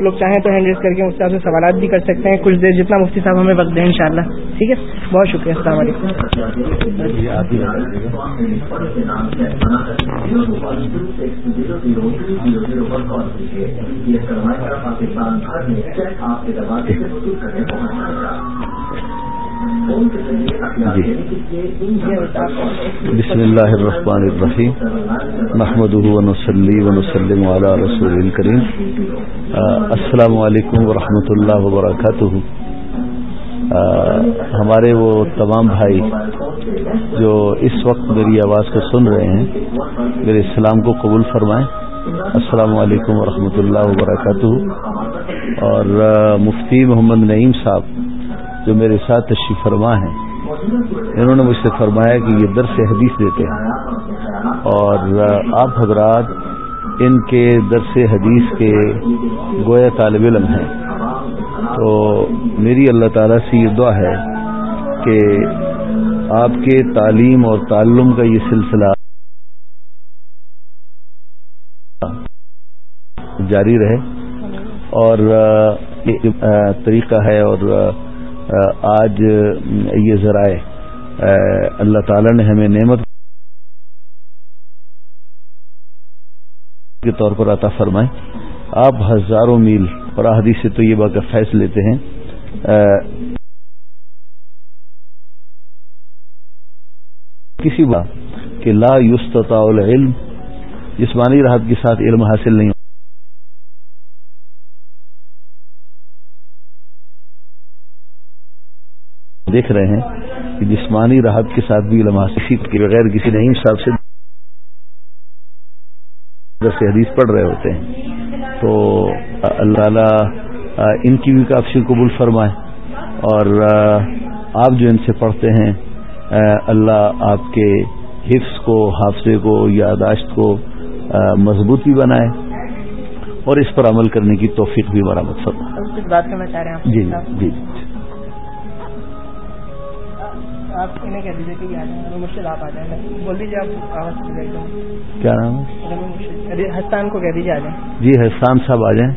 لوگ چاہیں تو ہینڈ ریس کر کے مجھ سے سوالات بھی کر سکتے ہیں۔ کچھ دیر جتنا مفتی صاحب ہمیں وقت دیں انشاءاللہ۔ ٹھیک ہے؟ بہت شکریہ۔ السلام علیکم۔ جی۔ بسم اللہ الرحمن الرحیم۔ محمد ونسلی ونسلم علی رسول کریم السلام علیکم ورحمۃ اللہ وبرکاتہ ہمارے وہ تمام بھائی جو اس وقت میری آواز کو سن رہے ہیں، میرے اسلام کو قبول فرمائیں۔ السلام علیکم ورحمۃ اللہ وبرکاتہ۔ اور مفتی محمد نعیم صاحب جو میرے ساتھ تشریف فرما ہیں، انہوں نے مجھ سے فرمایا کہ یہ درس حدیث دیتے ہیں۔ اور آپ حضرات، ان کے درس حدیث کے گویا طالب علم ہیں۔ تو میری اللہ تعالی سے یہ دعا ہے کہ آپ کے تعلیم اور تعلم کا یہ سلسلہ جاری رہے۔ اور طریقہ ہے اور آج یہ ذرائع اللہ تعالی نے ہمیں نعمت کے طور پر عطا فرمائے۔ آپ ہزاروں میل اور حدیث سے طیبہ کا فیص لیتے ہیں۔ کسی بات کہ لا یستطاع العلم، جسمانی راحت کے ساتھ علم حاصل نہیں دیکھ رہے ہیں کہ جسمانی راحت کے ساتھ بھی علم حاصل کے بغیر کسی نعیم صاحب سے سے حدیث پڑھ رہے ہوتے ہیں۔ تو اللہ تعالی ان کی بھی کافی قبول فرمائے۔ اور آپ جو ان سے پڑھتے ہیں اللہ آپ کے حفظ کو حافظے کو یاداشت کو مضبوطی بنائے۔ اور اس پر عمل کرنے کی توفیق بھی برآمد فرمائے۔ جی جی۔ آپ انہیں کہہ دیجیے کہ رمی مرشد آپ آ جائیں بول دیجیے آپ آواز کیا نام ہے؟ حسان کو کہہ دیجیے آ جائیں۔ جی حسان صاحب آ جائیں۔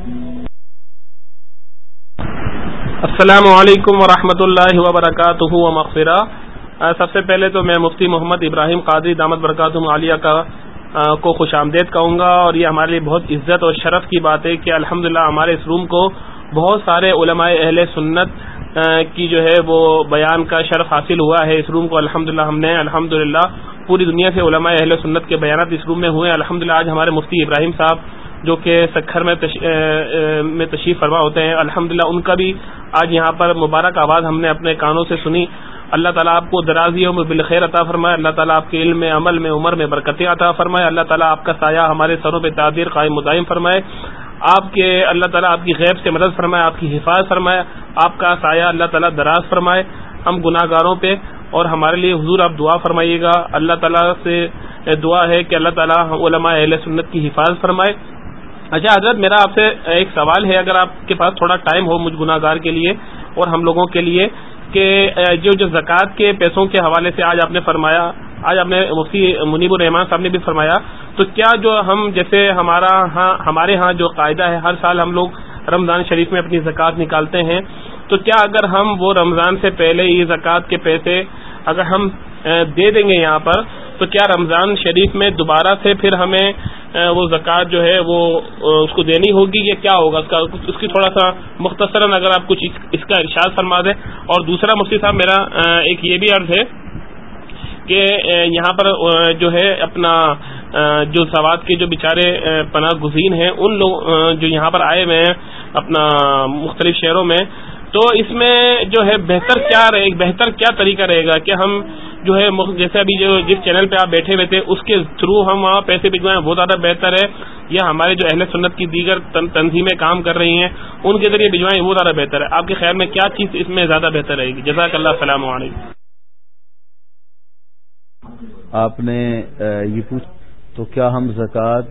السلام علیکم ورحمۃ اللہ وبرکاتہ مغفرہ۔ سب سے پہلے تو میں مفتی محمد ابراہیم قادری دامت برکات عالیہ کا کو خوش آمدید کہوں گا اور یہ ہمارے لیے بہت عزت اور شرف کی بات ہے کہ الحمدللہ ہمارے اس روم کو بہت سارے علماء اہل سنت کی جو ہے وہ بیان کا شرف حاصل ہوا ہے اس روم کو الحمد ہم نے الحمد پوری دنیا سے علماء اہل سنت کے بیانات اس روم میں ہوئے۔ الحمد آج ہمارے مفتی ابراہیم صاحب جو کہ سکھر میں میں تشریف فرما ہوتے ہیں۔ الحمد ان کا بھی آج یہاں پر مبارک آواز ہم نے اپنے کانوں سے سنی۔ اللہ تعالیٰ آپ کو درازیوں میں بالخیر عطا فرمائے۔ اللہ تعالیٰ آپ کے علم میں، عمل میں، عمر میں برکتیں عطا فرمائے۔ اللہ تعالیٰ آپ کا سایہ ہمارے سروں پہ تعبیر قائم مدائم فرمائے۔ آپ کے اللہ تعالیٰ آپ کی غیب سے مدد فرمائے، آپ کی حفاظت فرمائے، آپ کا سایہ اللہ تعالیٰ دراز فرمائے۔ ہم گناہ گاروں پہ اور ہمارے لیے حضور آپ دعا فرمائیے گا۔ اللہ تعالیٰ سے دعا ہے کہ اللہ تعالیٰ علماء اہل سنت کی حفاظت فرمائے۔ اچھا حضرت، میرا آپ سے ایک سوال ہے۔ اگر آپ کے پاس تھوڑا ٹائم ہو مجھ گناہ گار کے لیے اور ہم لوگوں کے لیے کہ جو جو زکوٰۃ کے پیسوں کے حوالے سے آج آپ نے فرمایا، آج آپ نے مفتی منیب الرحمان صاحب نے بھی فرمایا، تو کیا جو ہم جیسے ہمارا ہاں ہمارے ہاں جو قاعدہ ہے، ہر سال ہم لوگ رمضان شریف میں اپنی زکوٰۃ نکالتے ہیں، تو کیا اگر ہم وہ رمضان سے پہلے یہ زکوٰۃ کے پیسے اگر ہم دے دیں گے یہاں پر، تو کیا رمضان شریف میں دوبارہ سے پھر ہمیں وہ زکوٰۃ جو ہے، وہ اس کو دینی ہوگی یا کیا ہوگا؟ اس کا، اس کی تھوڑا سا مختصراً اگر آپ کچھ اس کا ارشاد فرما دیں۔ اور دوسرا مفتی صاحب، میرا ایک یہ بھی عرض ہے کہ یہاں پر جو ہے، اپنا جو سوات کے جو بیچارے پناہ گزین ہیں، ان لوگ جو یہاں پر آئے ہوئے ہیں، اپنا مختلف شہروں میں، تو اس میں جو ہے، بہتر کیا رہے، بہتر کیا طریقہ رہے گا کہ ہم جو ہے جیسے ابھی جو جس چینل پہ آپ بیٹھے ہوئے تھے، اس کے تھرو ہم وہاں پیسے بھجوائیں، وہ زیادہ بہتر ہے۔ یا ہمارے جو اہل سنت کی دیگر تنظیمیں کام کر رہی ہیں، ان کے ذریعے بھجوائیں، وہ زیادہ بہتر ہے۔ آپ کے خیال میں کیا چیز اس میں زیادہ بہتر رہے گی؟ جزاک اللہ السلام علیکم۔ آپ نے یہ پوچھ تو کیا ہم زکوٰۃ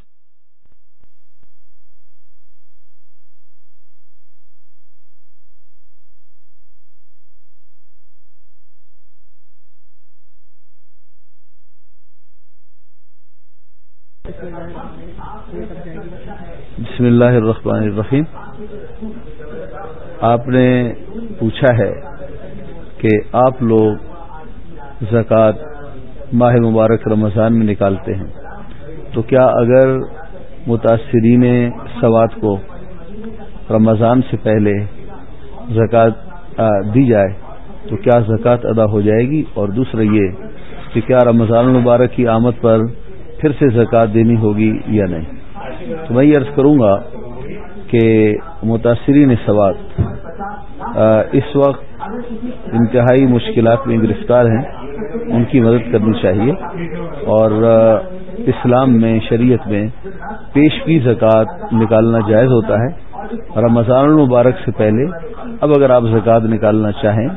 بسم اللہ الرحمن الرحیم۔ آپ نے پوچھا ہے کہ آپ لوگ زکوٰۃ ماہ مبارک رمضان میں نکالتے ہیں، تو کیا اگر متاثرین سوات کو رمضان سے پہلے زکوٰۃ دی جائے، تو کیا زکوٰۃ ادا ہو جائے گی؟ اور دوسرا یہ کہ کیا رمضان المبارک کی آمد پر پھر سے زکوٰۃ دینی ہوگی یا نہیں؟ تو میں یہ عرض کروں گا کہ متاثرین سوات اس وقت انتہائی مشکلات میں گرفتار ہیں، ان کی مدد کرنی چاہیے اور اسلام میں، شریعت میں پیشگی زکوٰۃ نکالنا جائز ہوتا ہے۔ رمضان المبارک سے پہلے، اب اگر آپ زکوٰۃ نکالنا چاہیں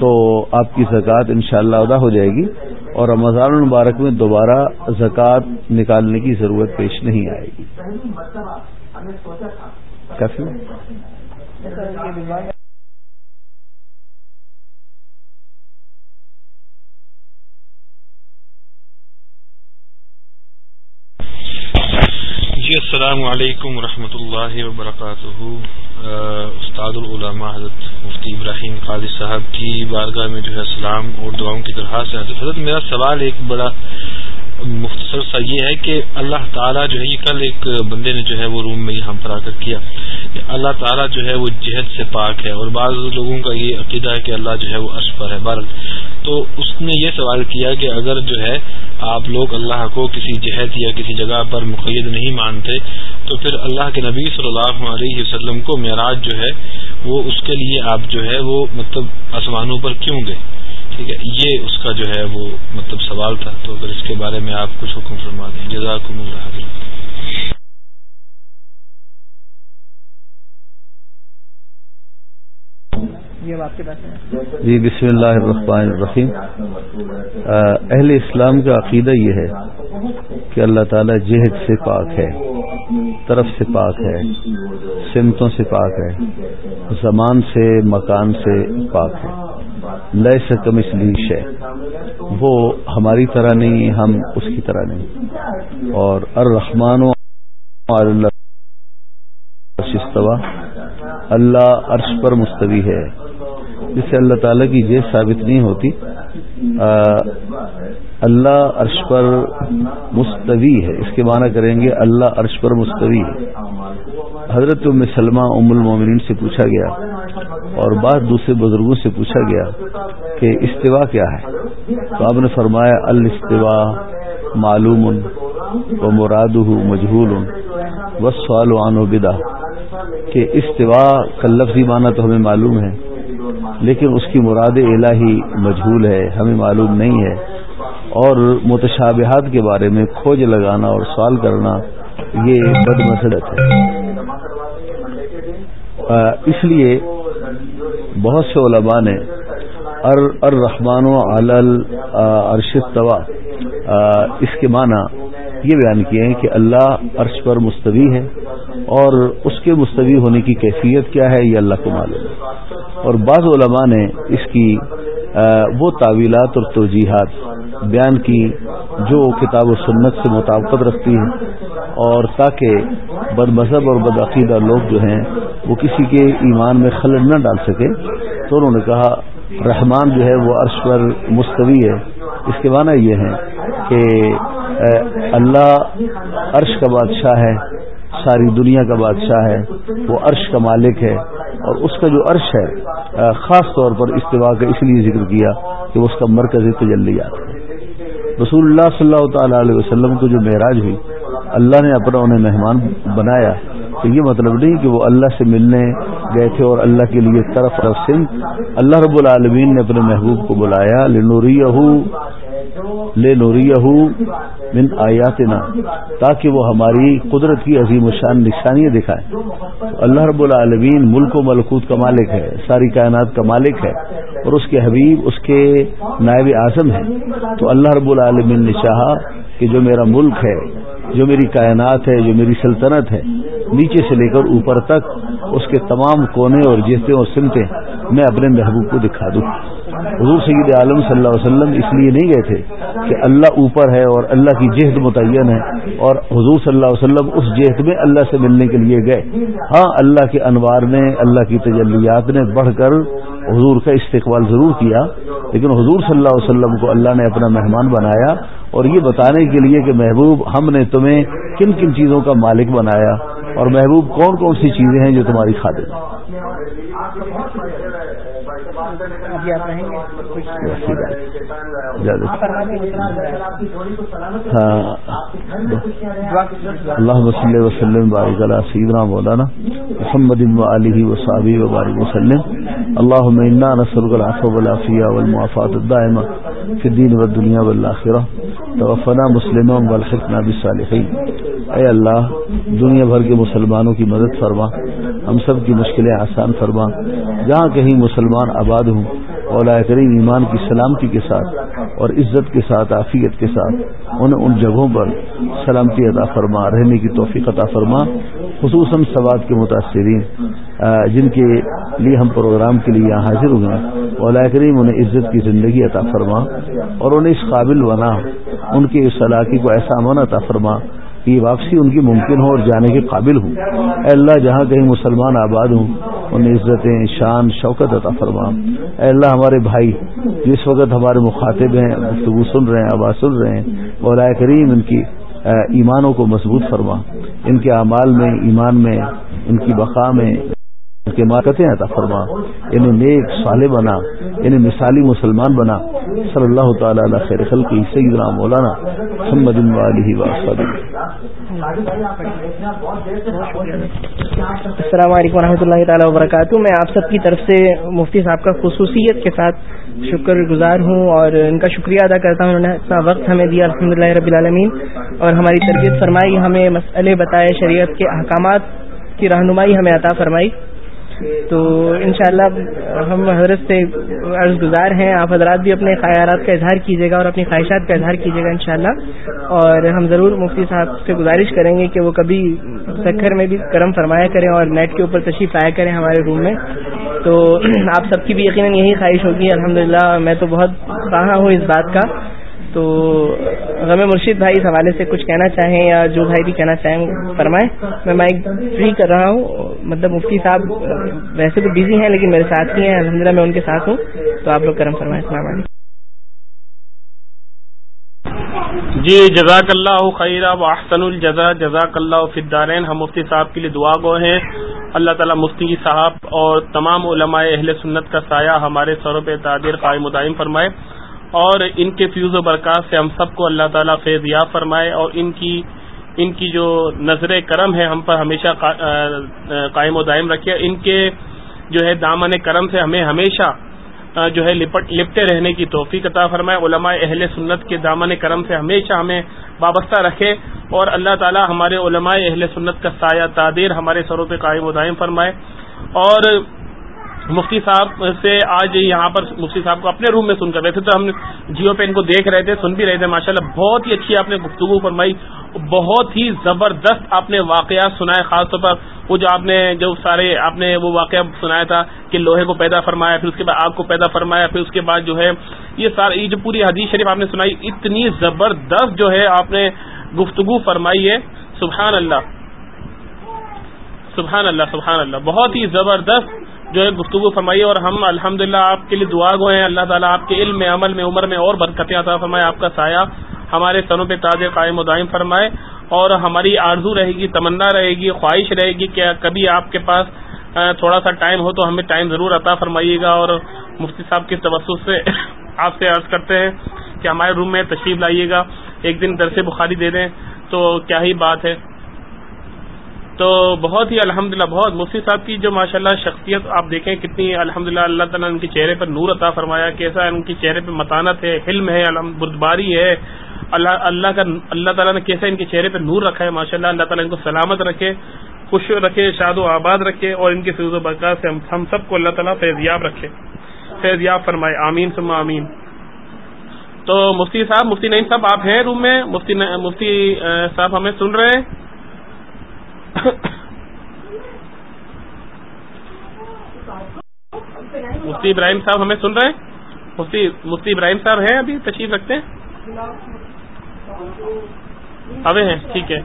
تو آپ کی زکوٰۃ انشاءاللہ ادا ہو جائے گی۔ اور رمضان المبارک میں دوبارہ زکوٰۃ نکالنے کی ضرورت پیش نہیں آئے گی۔ کافی جی السلام علیکم ورحمۃ اللہ وبرکاتہ۔ استاد العلماء حضرت مفتی ابراہیم قاضی صاحب کی بارگاہ میں جو ہے اسلام اور دعاؤں کی درخواست ہے حضرت، میرا سوال ایک بڑا مختصر سا یہ ہے کہ اللہ تعالیٰ جو ہے، یہ کل ایک بندے نے جو ہے وہ روم میں یہاں پر آ کر کیا۔ کہ اللہ تعالیٰ جو ہے وہ جہد سے پاک ہے اور بعض لوگوں کا یہ عقیدہ ہے کہ اللہ جو ہے وہ عرش پر ہے۔ بارل تو اس نے یہ سوال کیا کہ اگر جو ہے آپ لوگ اللہ کو کسی جہد یا کسی جگہ پر مقید نہیں مانتے، تو پھر اللہ کے نبی صلی اللہ علیہ وسلم کو معراج جو ہے، وہ اس کے لیے آپ جو ہے وہ مطلب آسمانوں پر کیوں گئے؟ ٹھیک ہے یہ اس کا جو ہے وہ مطلب سوال تھا تو اگر اس کے بارے میں آپ کچھ حکم فرما دیں جزاک اللہ جی بسم اللہ الرحمن الرحیم۔ اہل اسلام کا عقیدہ یہ ہے کہ اللہ تعالی جہد سے پاک ہے طرف سے پاک ہے سمتوں سے پاک ہے زمان سے مکان سے پاک ہے۔ لیے سے کم اس لیش ہے وہ ہماری طرح نہیں، ہم اس کی طرح نہیں۔ اور الرحمن و اللہ اللہ عرش پر مستوی ہے۔ جس سے اللہ تعالی کی جیس ثابت نہیں ہوتی اللہ عرش پر مستوی ہے۔ اس کے معنی کریں گے اللہ عرش پر مستوی ہے۔ حضرت ام سلمہ ام المومنین سے پوچھا گیا اور بعض دوسرے بزرگوں سے پوچھا گیا کہ استوا کیا ہے؟ تو آپ نے فرمایا، الاستوا معلوم و مراد مجہول و سوال و بدا کہ استوا کا لفظی معنی تو ہمیں معلوم ہے، لیکن اس کی مراد الہی مجہول ہے، ہمیں معلوم نہیں ہے۔ اور متشابہات کے بارے میں کھوج لگانا اور سوال کرنا یہ بد مسلط ہے۔ اس لیے بہت سے علماء نے الرحمن و ارشد طوا اس کے معنی یہ بیان کیے ہیں کہ اللہ عرش پر مستوی ہے اور اس کے مستوی ہونے کی کیفیت کیا ہے یہ اللہ کو معلوم ہے۔ اور بعض علماء نے اس کی وہ تعویلات اور توجیحات بیان کی جو کتاب و سنت سے مطابقت رکھتی ہیں اور تاکہ بد مذہب اور بدعقیدہ لوگ جو ہیں وہ کسی کے ایمان میں خلل نہ ڈال سکے تو انہوں نے کہا، رحمان جو ہے وہ عرش پر مستوی ہے۔ اس کے معنی یہ ہے کہ اللہ، عرش کا بادشاہ ہے، ساری دنیا کا بادشاہ ہے، وہ عرش کا مالک ہے۔ اور اس کا جو عرش ہے خاص طور پر استوا کا اس لیے ذکر کیا کہ وہ اس کا مرکزی تجلیات ہے۔ رسول اللہ صلی اللہ تعالی علیہ وسلم کو جو معراج ہوئی، اللہ نے اپنا انہیں مہمان بنایا۔ تو یہ مطلب نہیں کہ وہ اللہ سے ملنے گئے تھے اور اللہ کے لیے طرف سندھ اللہ رب العالمین نے اپنے محبوب کو بلایا لنوری لے من آیاتنا، تاکہ وہ ہماری قدرت کی عظیم شان نشانیاں دکھائے۔ اللہ رب العالمین ملک و ملکوت کا مالک ہے، ساری کائنات کا مالک ہے اور اس کے حبیب، اس کے نائب اعظم ہے تو اللہ رب العالمین نے چاہا کہ جو میرا ملک ہے، جو میری کائنات ہے، جو میری سلطنت ہے نیچے سے لے کر اوپر تک اس کے تمام کونے اور جیسے اور سمتیں میں اپنے محبوب کو دکھا دوں۔ حضور سید عالم صلی اللہ علیہ وسلم اس لیے نہیں گئے تھے کہ اللہ اوپر ہے اور اللہ کی جہد متعین ہے اور حضور صلی اللہ علیہ وسلم اس جہد میں اللہ سے ملنے کے لیے گئے۔ ہاں اللہ کے انوار نے، اللہ کی تجلیات نے بڑھ کر حضور کا استقبال ضرور کیا، لیکن حضور صلی اللہ علیہ وسلم کو اللہ نے اپنا مہمان بنایا اور یہ بتانے کے لیے کہ محبوب، ہم نے تمہیں کن کن چیزوں کا مالک بنایا؟ اور محبوب کون کون سی چیزیں ہیں جو تمہاری خادم اللہ وسلم وسلم بارک سیدنا مولانا محمد علی و بارک وسلم۔ اللہ منا نسر العفو والعافیہ والمعافات الدائمہ فی الدین والدنیا والآخرہ توفنا مسلموں والحقنا بالصالحین۔ اے اللہ دنیا بھر کے مسلمانوں کی مدد فرما۔ ہم سب کی مشکلیں آسان فرما۔ جہاں کہیں مسلمان آباد ہوں اولا کریم ایمان کی سلامتی کے ساتھ اور عزت کے ساتھ، عافیت کے ساتھ انہیں ان جگہوں پر سلامتی عطا فرما، رہنے کی توفیق عطا فرما، خصوصاً سواد کے متاثرین جن کے لیے ہم پروگرام کے لیے یہاں حاضر ہوئے اولا کریم انہیں عزت کی زندگی عطا فرما اور انہیں اس قابل بنا، ان کے اس علاقے کو ایسا امن عطا فرما یہ واپسی ان کی ممکن ہو اور جانے کے قابل ہوں۔ اے اللہ، جہاں کہیں مسلمان آباد ہوں، انہیں عزتیں، شان، شوکت عطا فرما۔ اے اللہ، ہمارے بھائی، جس وقت ہمارے مخاطب ہیں، گفتگو سن رہے ہیں، آواز سن رہے ہیں اور کریم ان کی ایمانوں کو مضبوط فرما۔ ان کے اعمال میں، ایمان میں، ان کی بقا میں کے مارکتیں عطا فرما انہیں نیک، صالح بنا انہیں مثالی مسلمان بنا۔ صلی اللہ تعالی علیہ خیر خلق سیدنا مولانا محمد علیہ السلام علیکم ورحمۃ اللہ تعالی وبرکاتہ۔ میں آپ سب کی طرف سے مفتی صاحب کا خصوصیت کے ساتھ شکر گزار ہوں اور ان کا شکریہ ادا کرتا ہوں۔ انہوں نے اتنا وقت ہمیں دیا الحمد رب العالمین۔ اور ہماری تربیت فرمائی، ہمیں مسئلے بتائے شریعت کے احکامات کی رہنمائی ہمیں عطا فرمائی۔ تو انشاءاللہ ہم حضرت سے عرض گزار ہیں، آپ حضرات بھی اپنے خیالات کا اظہار کیجیے گا اور اپنی خواہشات کا اظہار کیجیے گا انشاءاللہ۔ اور ہم ضرور مفتی صاحب سے گزارش کریں گے کہ وہ کبھی سکھر میں بھی کرم فرمایا کریں اور نیٹ کے اوپر تشریف آیا کریں ہمارے روم میں۔ تو آپ سب کی بھی یقیناً یہی خواہش ہوگی۔ الحمدللہ میں تو بہت کہاں ہوں اس بات کا۔ تو غم مرشید بھائی اس حوالے سے کچھ کہنا چاہیں یا جو بھائی بھی کہنا چاہیں فرمائیں۔ میں مائک فری کر رہا ہوں۔ مطلب مفتی صاحب ویسے تو بزی ہیں لیکن میرے ساتھ ہی ہیں۔ الحمد میں ان کے ساتھ ہوں۔ تو آپ لوگ کرم فرمائیں۔ السلام علیکم۔ جی جزاک اللہ خیر و احسن الجزا جزاک اللہ فدارین ہم مفتی صاحب کے لیے دعا گو ہیں۔ اللہ تعالیٰ مفتی صاحب اور تمام علماء اہل سنت کا سایہ ہمارے سوروں پہ تعدیر قائم دائم فرمائے۔ اور ان کے فیوز و برکات سے ہم سب کو اللہ تعالیٰ فیض یاب فرمائے اور ان کی ان کی جو نظر کرم ہے ہم پر ہمیشہ قائم و دائم رکھے ان کے جو ہے دامن کرم سے ہمیں ہمیشہ جو ہے لپٹے رہنے کی توفیق عطا فرمائے۔ علماء اہل سنت کے دامن کرم سے ہمیشہ ہمیں وابستہ رکھے اور اللہ تعالیٰ ہمارے علماء اہل سنت کا سایہ تعدیر ہمارے سروں پہ قائم و دائم فرمائے اور مفتی صاحب سے آج یہاں پر مفتی صاحب کو اپنے روم میں سن کر رہے تھے تو ہم جیو پہ ان کو دیکھ رہے تھے، سن بھی رہے تھے، ماشاءاللہ بہت ہی اچھی آپ نے گفتگو فرمائی، بہت ہی زبردست آپ نے واقعات سنائے، خاص طور پر وہ جو آپ نے، جو سارے آپ نے وہ واقعہ سنایا تھا کہ لوہے کو پیدا فرمایا، پھر اس کے بعد آگ کو پیدا فرمایا، پھر اس کے بعد جو ہے یہ سارے، یہ جو پوری حدیث شریف آپ نے سنائی، اتنی زبردست جو ہے آپ نے گفتگو فرمائی ہے، سبحان اللہ سبحان اللہ سبحان اللہ، بہت ہی زبردست جو ہے گفتگو فرمائی اور ہم الحمد آپ کے لیے دعا گو ہیں۔ اللہ تعالیٰ آپ کے علم میں، عمل میں، عمر میں اور برکتیں عطا فرمائے۔ آپ کا سایہ ہمارے سنوں پہ تاج قائم و دائم فرمائے اور ہماری آرزو رہے گی، تمنا رہے گی، خواہش رہے گی کہ کبھی آپ کے پاس تھوڑا سا ٹائم ہو تو ہمیں ٹائم ضرور عطا فرمائیے گا اور مفتی صاحب کی توسط سے آپ سے عرض کرتے ہیں کہ ہمارے روم میں تشریف لائیے گا۔ ایک دن درس بخاری دے دیں تو کیا ہی بات ہے۔ تو بہت ہی الحمد بہت مفتی صاحب کی جو ماشاء اللہ شخصیت آپ دیکھیں کتنی الحمد اللہ تعالیٰ ان کے چہرے پر نور عطا فرمایا کیسا ان کے چہرے پہ متانت ہے، حلم ہے بردباری ہے۔ اللہ اللہ کا، اللہ تعالیٰ نے کیسا ان کے چہرے پہ نور رکھا ہے ماشاء اللہ اللہ تعالیٰ ان کو سلامت رکھے، خوش رکھے، شاد و آباد رکھے اور ان کے فیض و برکات سے ہم سب کو اللہ تعالیٰ فیضیاب رکھے۔ فیضیاب فرمائے، آمین سما آمین۔ تو مفتی صاحب، مفتی نعیم صاحب، آپ ہیں روم میں؟ مفتی مفتی صاحب ہمیں سن رہے ہیں؟ مفتی ابراہیم صاحب ہمیں سن رہے ہیں؟ مفتی مفتی ابراہیم صاحب ہیں ابھی؟ تشریف رکھتے ہیں؟ اوے ہیں، ٹھیک ہے۔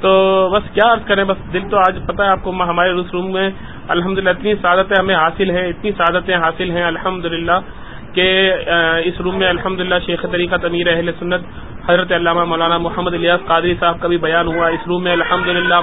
تو بس کیا عرض کریں، بس دل تو آج پتہ ہے آپ کو ہمارے اس روم میں الحمدللہ اتنی سعادتیں ہمیں حاصل ہیں، اتنی سعادتیں حاصل ہیں، الحمدللہ کہ اس روم میں الحمدللہ شیخ طریقہ تمیر اہل سنت حضرت علامہ مولانا محمد الیاس قادری صاحب کا بھی بیان ہوا۔ اس روم میں الحمدللہ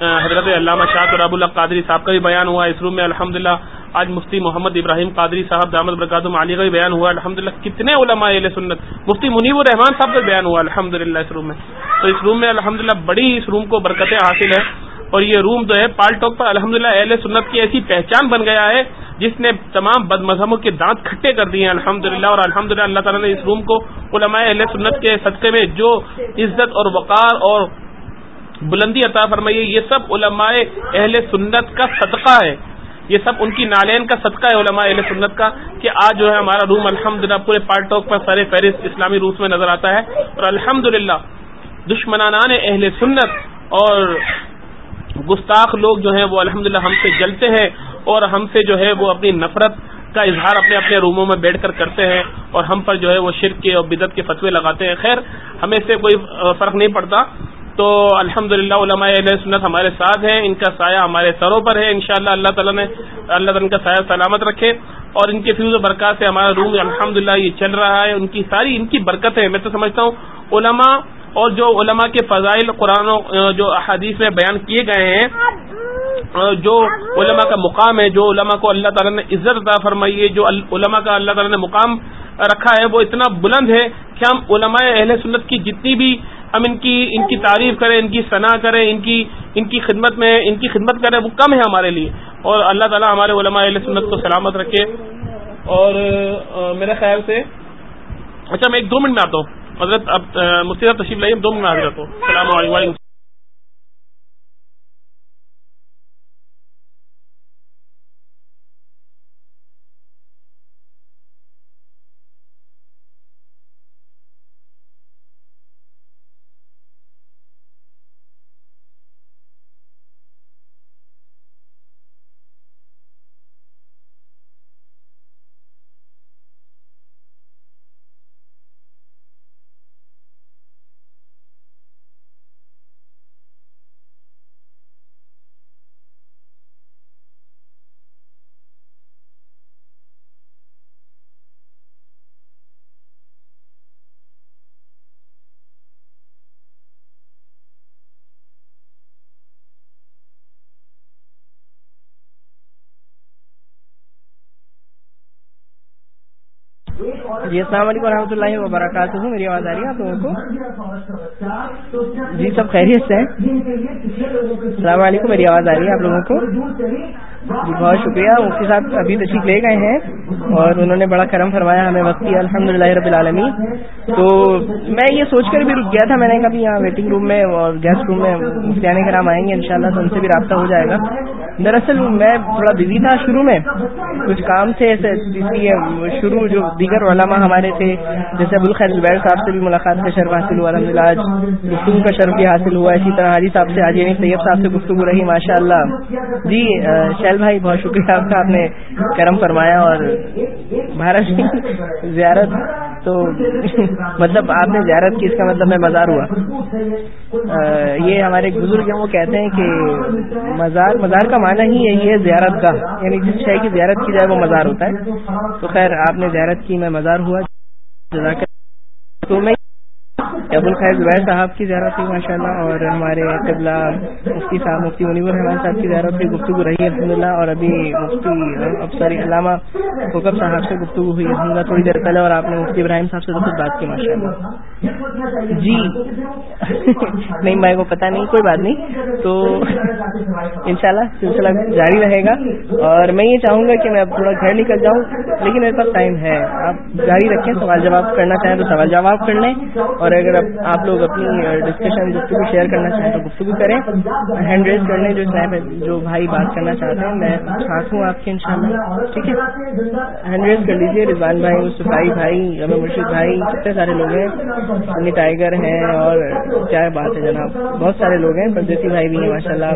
حضرت علامہ شاہ رب اللہ قادری صاحب کا بھی بیان ہوا اس روم میں الحمدللہ آج مفتی محمد ابراہیم قادری صاحب دامد برکاتم علی کا بھی بیان ہوا الحمد کتنے علماء اہل سنت، مفتی منیب الرحمان صاحب کا بیان ہوا الحمد اس روم میں۔ تو اس روم میں الحمد بڑی اس روم کو برکتیں حاصل ہے اور یہ روم جو ہے، پال ٹاک پر الحمد اہل سنت کی ایسی پہچان بن گیا ہے، جس نے تمام بد مذہبوں کے دانت کھٹے کر دیے ہیں۔ الحمد اور الحمد اللہ تعالیٰ نے اس روم کو علماء اہل سنت کے صدقے میں جو عزت اور وقار اور بلندی عطا فرمائی یہ سب علماء اہل سنت کا صدقہ ہے۔ یہ سب ان کی نالین کا صدقہ ہے علماء اہل سنت کا، کہ آج جو ہے ہمارا روم الحمد للہ پورے پال ٹاک پر سر فہرست اسلامی روس میں نظر آتا ہے۔ اور الحمد للہ دشمنان اہل سنت اور گستاخ لوگ جو ہیں وہ الحمد ہم سے جلتے ہیں اور ہم سے جو ہے وہ اپنی نفرت کا اظہار اپنے اپنے روموں میں بیٹھ کر کرتے ہیں اور ہم پر جو ہے وہ شرک کے اور بدت کے فتوے لگاتے ہیں۔ خیر، ہمیں سے کوئی فرق نہیں پڑتا۔ تو الحمد للہ علماء علیہ سنت ہمارے ساتھ ہیں، ان کا سایہ ہمارے سروں پر ہے، انشاءاللہ اللہ تعالیٰ نے، اللہ تعالیٰ کا سایہ سلامت رکھے اور ان کے فیوز و برکات سے ہمارا روم الحمد یہ چل رہا ہے، ان کی ساری ان کی برکت ہے میں تو سمجھتا ہوں۔ علماء اور جو علماء کے فضائل قرآن جو احادیث میں بیان کیے گئے ہیں جو علماء کا مقام ہے، جو علماء کو اللہ تعالیٰ نے عزت عطا فرمائی ہے، جو علماء کا اللہ تعالیٰ نے مقام رکھا ہے، وہ اتنا بلند ہے کہ ہم علماء اہل سنت کی جتنی بھی ہم ان کی ان کی تعریف کریں، ان کی صنع کریں، ان کی ان کی خدمت میں ان کی خدمت کریں، وہ کم ہے ہمارے لیے۔ اور اللہ تعالیٰ ہمارے علماء علیہ سنت کو سلامت رکھے۔ اور میرے خیال سے اچھا میں ایک دو منٹ میں آتا ہوں۔ حضرت، اب مفتی تشریف لائیے، دو منٹ میں آ جاتا ہوں۔ السلام علیکم۔ جی السلام علیکم و رحمۃ اللہ وبرکاتہ میری آواز آ رہی ہے آپ لوگوں کو۔ جی سب خیریت سے السلام علیکم، میری آواز آ رہی ہے آپ لوگوں کو؟ جی بہت شکریہ، مفتی صاحب ابھی تشریف لے گئے ہیں اور انہوں نے بڑا کرم فرمایا، ہمیں وقتی الحمد للہ رب العالمی تو میں یہ سوچ کر بھی رک گیا تھا، میں نے کبھی یہاں ویٹنگ روم میں اور گیسٹ روم میں مفتیان کرام آئیں گے، انشاءاللہ تو ان سے بھی رابطہ ہو جائے گا۔ دراصل میں تھوڑا بزی تھا شروع میں، کچھ کام سے شروع جو دیگر علماء ہمارے تھے، جیسے ابوالخیر زبیر صاحب سے بھی ملاقات کا شرف حاصل ہوا الحمد للہ آج گفتگو کا شرف بھی حاصل ہوا، اسی طرح حاجی صاحب سے آج طیب صاحب سے گفتگو رہی ماشاء اللہ جی شیل بھائی، بہت شکریہ آپ کا آپ نے کرم فرمایا اور بھارت زیارت تو مطلب آپ نے زیارت کی، اس کا مطلب میں مزار ہوا۔ یہ ہمارے بزرگ ہیں، وہ کہتے ہیں کہ مزار مزار کا معنی ہی یہی ہے زیارت کا۔ یعنی جس شہر کی زیارت کی جائے وہ مزار ہوتا ہے۔ تو خیر، آپ نے زیارت کی، میں مزار ہوا۔ تو میں ابو الخیر زبیر صاحب کی زیارت تھی ماشاء اللہ اور ہمارے قبلہ مفتی صاحب، مفتی منیب الرحمان صاحب کی زیارت تھی، گفتگو رہی الحمد للہ اور ابھی مفتی افسر علامہ حکم صاحب سے گفتگو ہوئی الحمد للہ تھوڑی دیر پہلے، اور آپ نے مفتی ابراہیم صاحب سے خود بات کی ماشاء اللہ جی۔ نہیں میں کو پتا نہیں، کوئی بات نہیں۔ تو انشاءاللہ سلسلہ جاری رہے گا، اور میں یہ چاہوں گا کہ میں اب تھوڑا گھر نکل جاؤں، لیکن میرے پاس ٹائم ہے۔ آپ جاری رکھیں، سوال جواب کرنا چاہیں تو سوال جواب کر لیں، اور اگر آپ لوگ اپنی ڈسکشن گفتگو شیئر کرنا چاہیں تو گفتگو کریں. ہینڈ ریز کرنے جو صاحب جو بھائی بات کرنا چاہتے ہیں. میں ساتھ ہوں آپ کے انشاءاللہ. ٹھیک ہے؟ ہینڈ ریز کر لیجیے رضوان بھائی صفائی بھائی ابھی مرشید بھائی، کتنے سارے لوگ ہیں؟ سنی ٹائیگر ہیں اور کیا بات ہے جناب؟ بہت سارے لوگ ہیں. پردیسی بھائی بھی ہیں ماشاء اللہ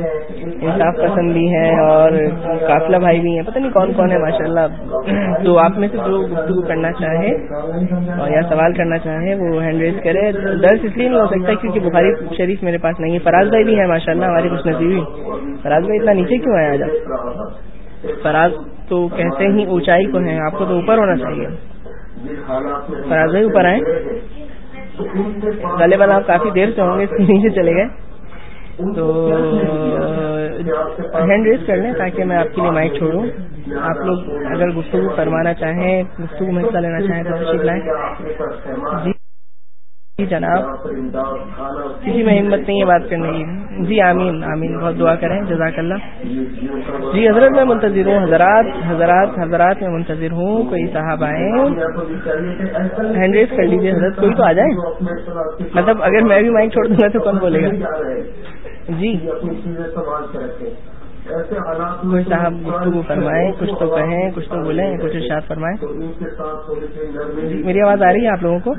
انصاف پسند بھی ہیں اور قافلہ بھائی بھی ہیں. پتہ نہیں کون کون ہے ماشاء اللہ تو آپ میں سے جو گفتگو کرنا چاہے اور یا سوال کرنا چاہے وہ ہینڈ ریز کرے درس اس لیے نہیں ہو سکتا کیونکہ بخاری شریف میرے پاس نہیں ہے۔ فراز بھائی بھی ہے ماشاء اللہ ہماری کچھ نصیبی فراز بھائی اتنا نیچے کیوں آیا جا فراز تو کہتے ہی اونچائی کو ہیں، آپ کو تو اوپر ہونا چاہیے۔ فراز بھائی اوپر آئے گلے والا آپ کافی دیر سے ہوں گے، اس کے نیچے چلے گئے۔ تو ہینڈ ریز کر لیں تاکہ میں آپ کے لیے مائک چھوڑوں۔ آپ لوگ اگر گفتگو فرمانا چاہیں، گفتگو میں حصہ لینا چاہیں تو تشریف لائیں۔ جی۔ جی جناب، کسی میں ہمت نہیں ہے بات کرنے کی۔ جی آمین آمین، بہت دعا کریں، جزاک اللہ۔ جی حضرت میں منتظر ہوں، حضرات حضرات حضرات میں منتظر ہوں، کوئی صاحب آئے ہینڈ ریز کر لیجیے حضرت، کوئی تو آ جائے۔ مطلب اگر میں بھی مائک چھوڑ دوں گا تو کون بولے گا؟ جی۔ صاحب گفتگو فرمائیں کچھ تو کہیں کچھ تو بولیں کچھ ارشاد فرمائیں۔ جی میری آواز آ رہی ہے آپ لوگوں کو؟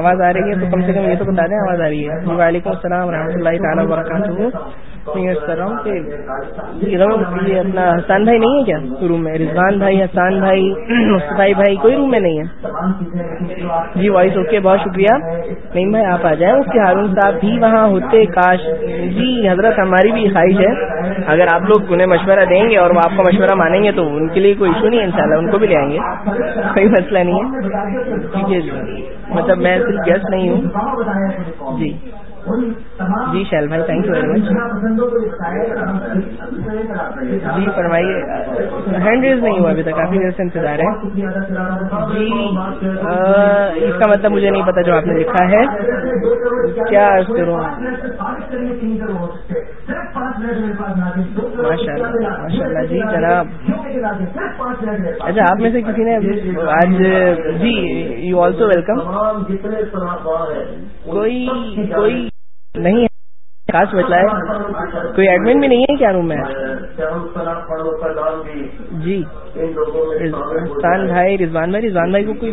آواز آ رہی ہے تو کم سے کم یہ تو بتا دیں آواز آ رہی ہے۔ جی وعلیکم السلام و رحمۃ اللہ تعالیٰ وبرکاتہ۔ کر رہا ہوں کہ یہ اپنا حسان بھائی نہیں ہے کیا روم میں؟ رضوان بھائی، حسان بھائی، مصطفی بھائی کوئی روم میں نہیں ہے؟ جی وائس اوکے، بہت شکریہ۔ نہیں بھائی، آپ آ جائیں۔ اس کے ہارون صاحب بھی وہاں ہوتے، کاش۔ جی حضرت ہماری بھی خواہش ہے۔ اگر آپ لوگ انہیں مشورہ دیں گے اور وہ آپ کا مشورہ مانیں گے تو ان کے لیے کوئی ایشو نہیں ہے، انشاءاللہ، ان کو بھی لے آئیں گے۔ کوئی مسئلہ نہیں ہے۔ ٹھیک ہے جی۔ مطلب میں صرف گیسٹ نہیں ہوں۔ جی۔ جی شیل بھائی تھینک یو ویری مچ جی فرمائیے ہینڈ ریز نہیں ہوا ابھی تک کافی دیر سے انتظار ہے۔ جی اس کا مطلب مجھے نہیں پتا جو آپ نے لکھا ہے۔ کیا کروں؟ ماشاء اللہ ماشاء اللہ جی جناب۔ اچھا آپ میں سے کسی نے آج جی یو آلسو ویلکم کوئی کوئی نہیں خاص بچلا ہے کوئی ایڈمن بھی نہیں ہے کیا روم میں؟ جی۔ رضوان بھائی رضوان بھائی رضوان بھائی کو کوئی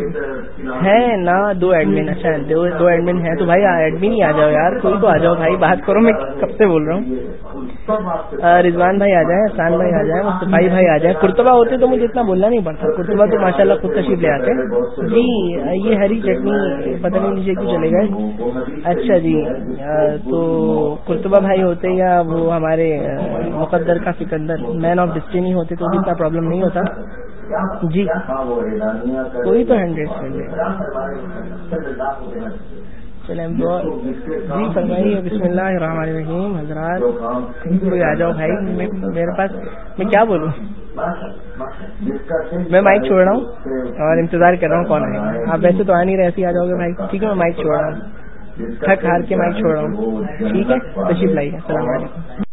ہے نا دو ایڈمن اچھا دو ایڈمن ہیں تو بھائی ایڈمن ہی آ جاؤ یار کوئی تو آ جاؤ بھائی بات کرو میں کب سے بول رہا ہوں؟ رضوان بھائی آ جائیں احسان بھائی آ جائیں مصطفی بھائی آ جائیں۔ کرتبہ ہوتے تو مجھے اتنا بولنا نہیں پڑتا۔ کرتبہ تو ماشاء اللہ خود تشریف لے آتے جی یہ ہری چٹنی پتہ نہیں نیچے کیوں چلے گئے۔ اچھا جی تو کرتبہ بھائی ہوتے یا وہ ہمارے مقدر کا سکندر مین آف ڈسٹنی ہوتے تو اتنا پرابلم نہیں ہوتا۔ جی۔ کوئی تو ہنڈریڈ چلیں جی فرمائیے۔ بسم اللہ الرحمن الرحیم۔ حضرات کوئی آ جاؤ بھائی۔ میرے پاس میں کیا بولوں؟ میں مائک چھوڑ رہا ہوں۔ اور انتظار کر رہا ہوں کون آئے۔ گا آپ ویسے تو آ نہیں رہے ایسے آ جاؤ گے بھائی۔ ٹھیک ہے میں مائک چھوڑ رہا ہوں۔ تھک ہار کے مائک چھوڑ رہا ہوں۔ ٹھیک ہے تشریف لائیے۔ السلام علیکم۔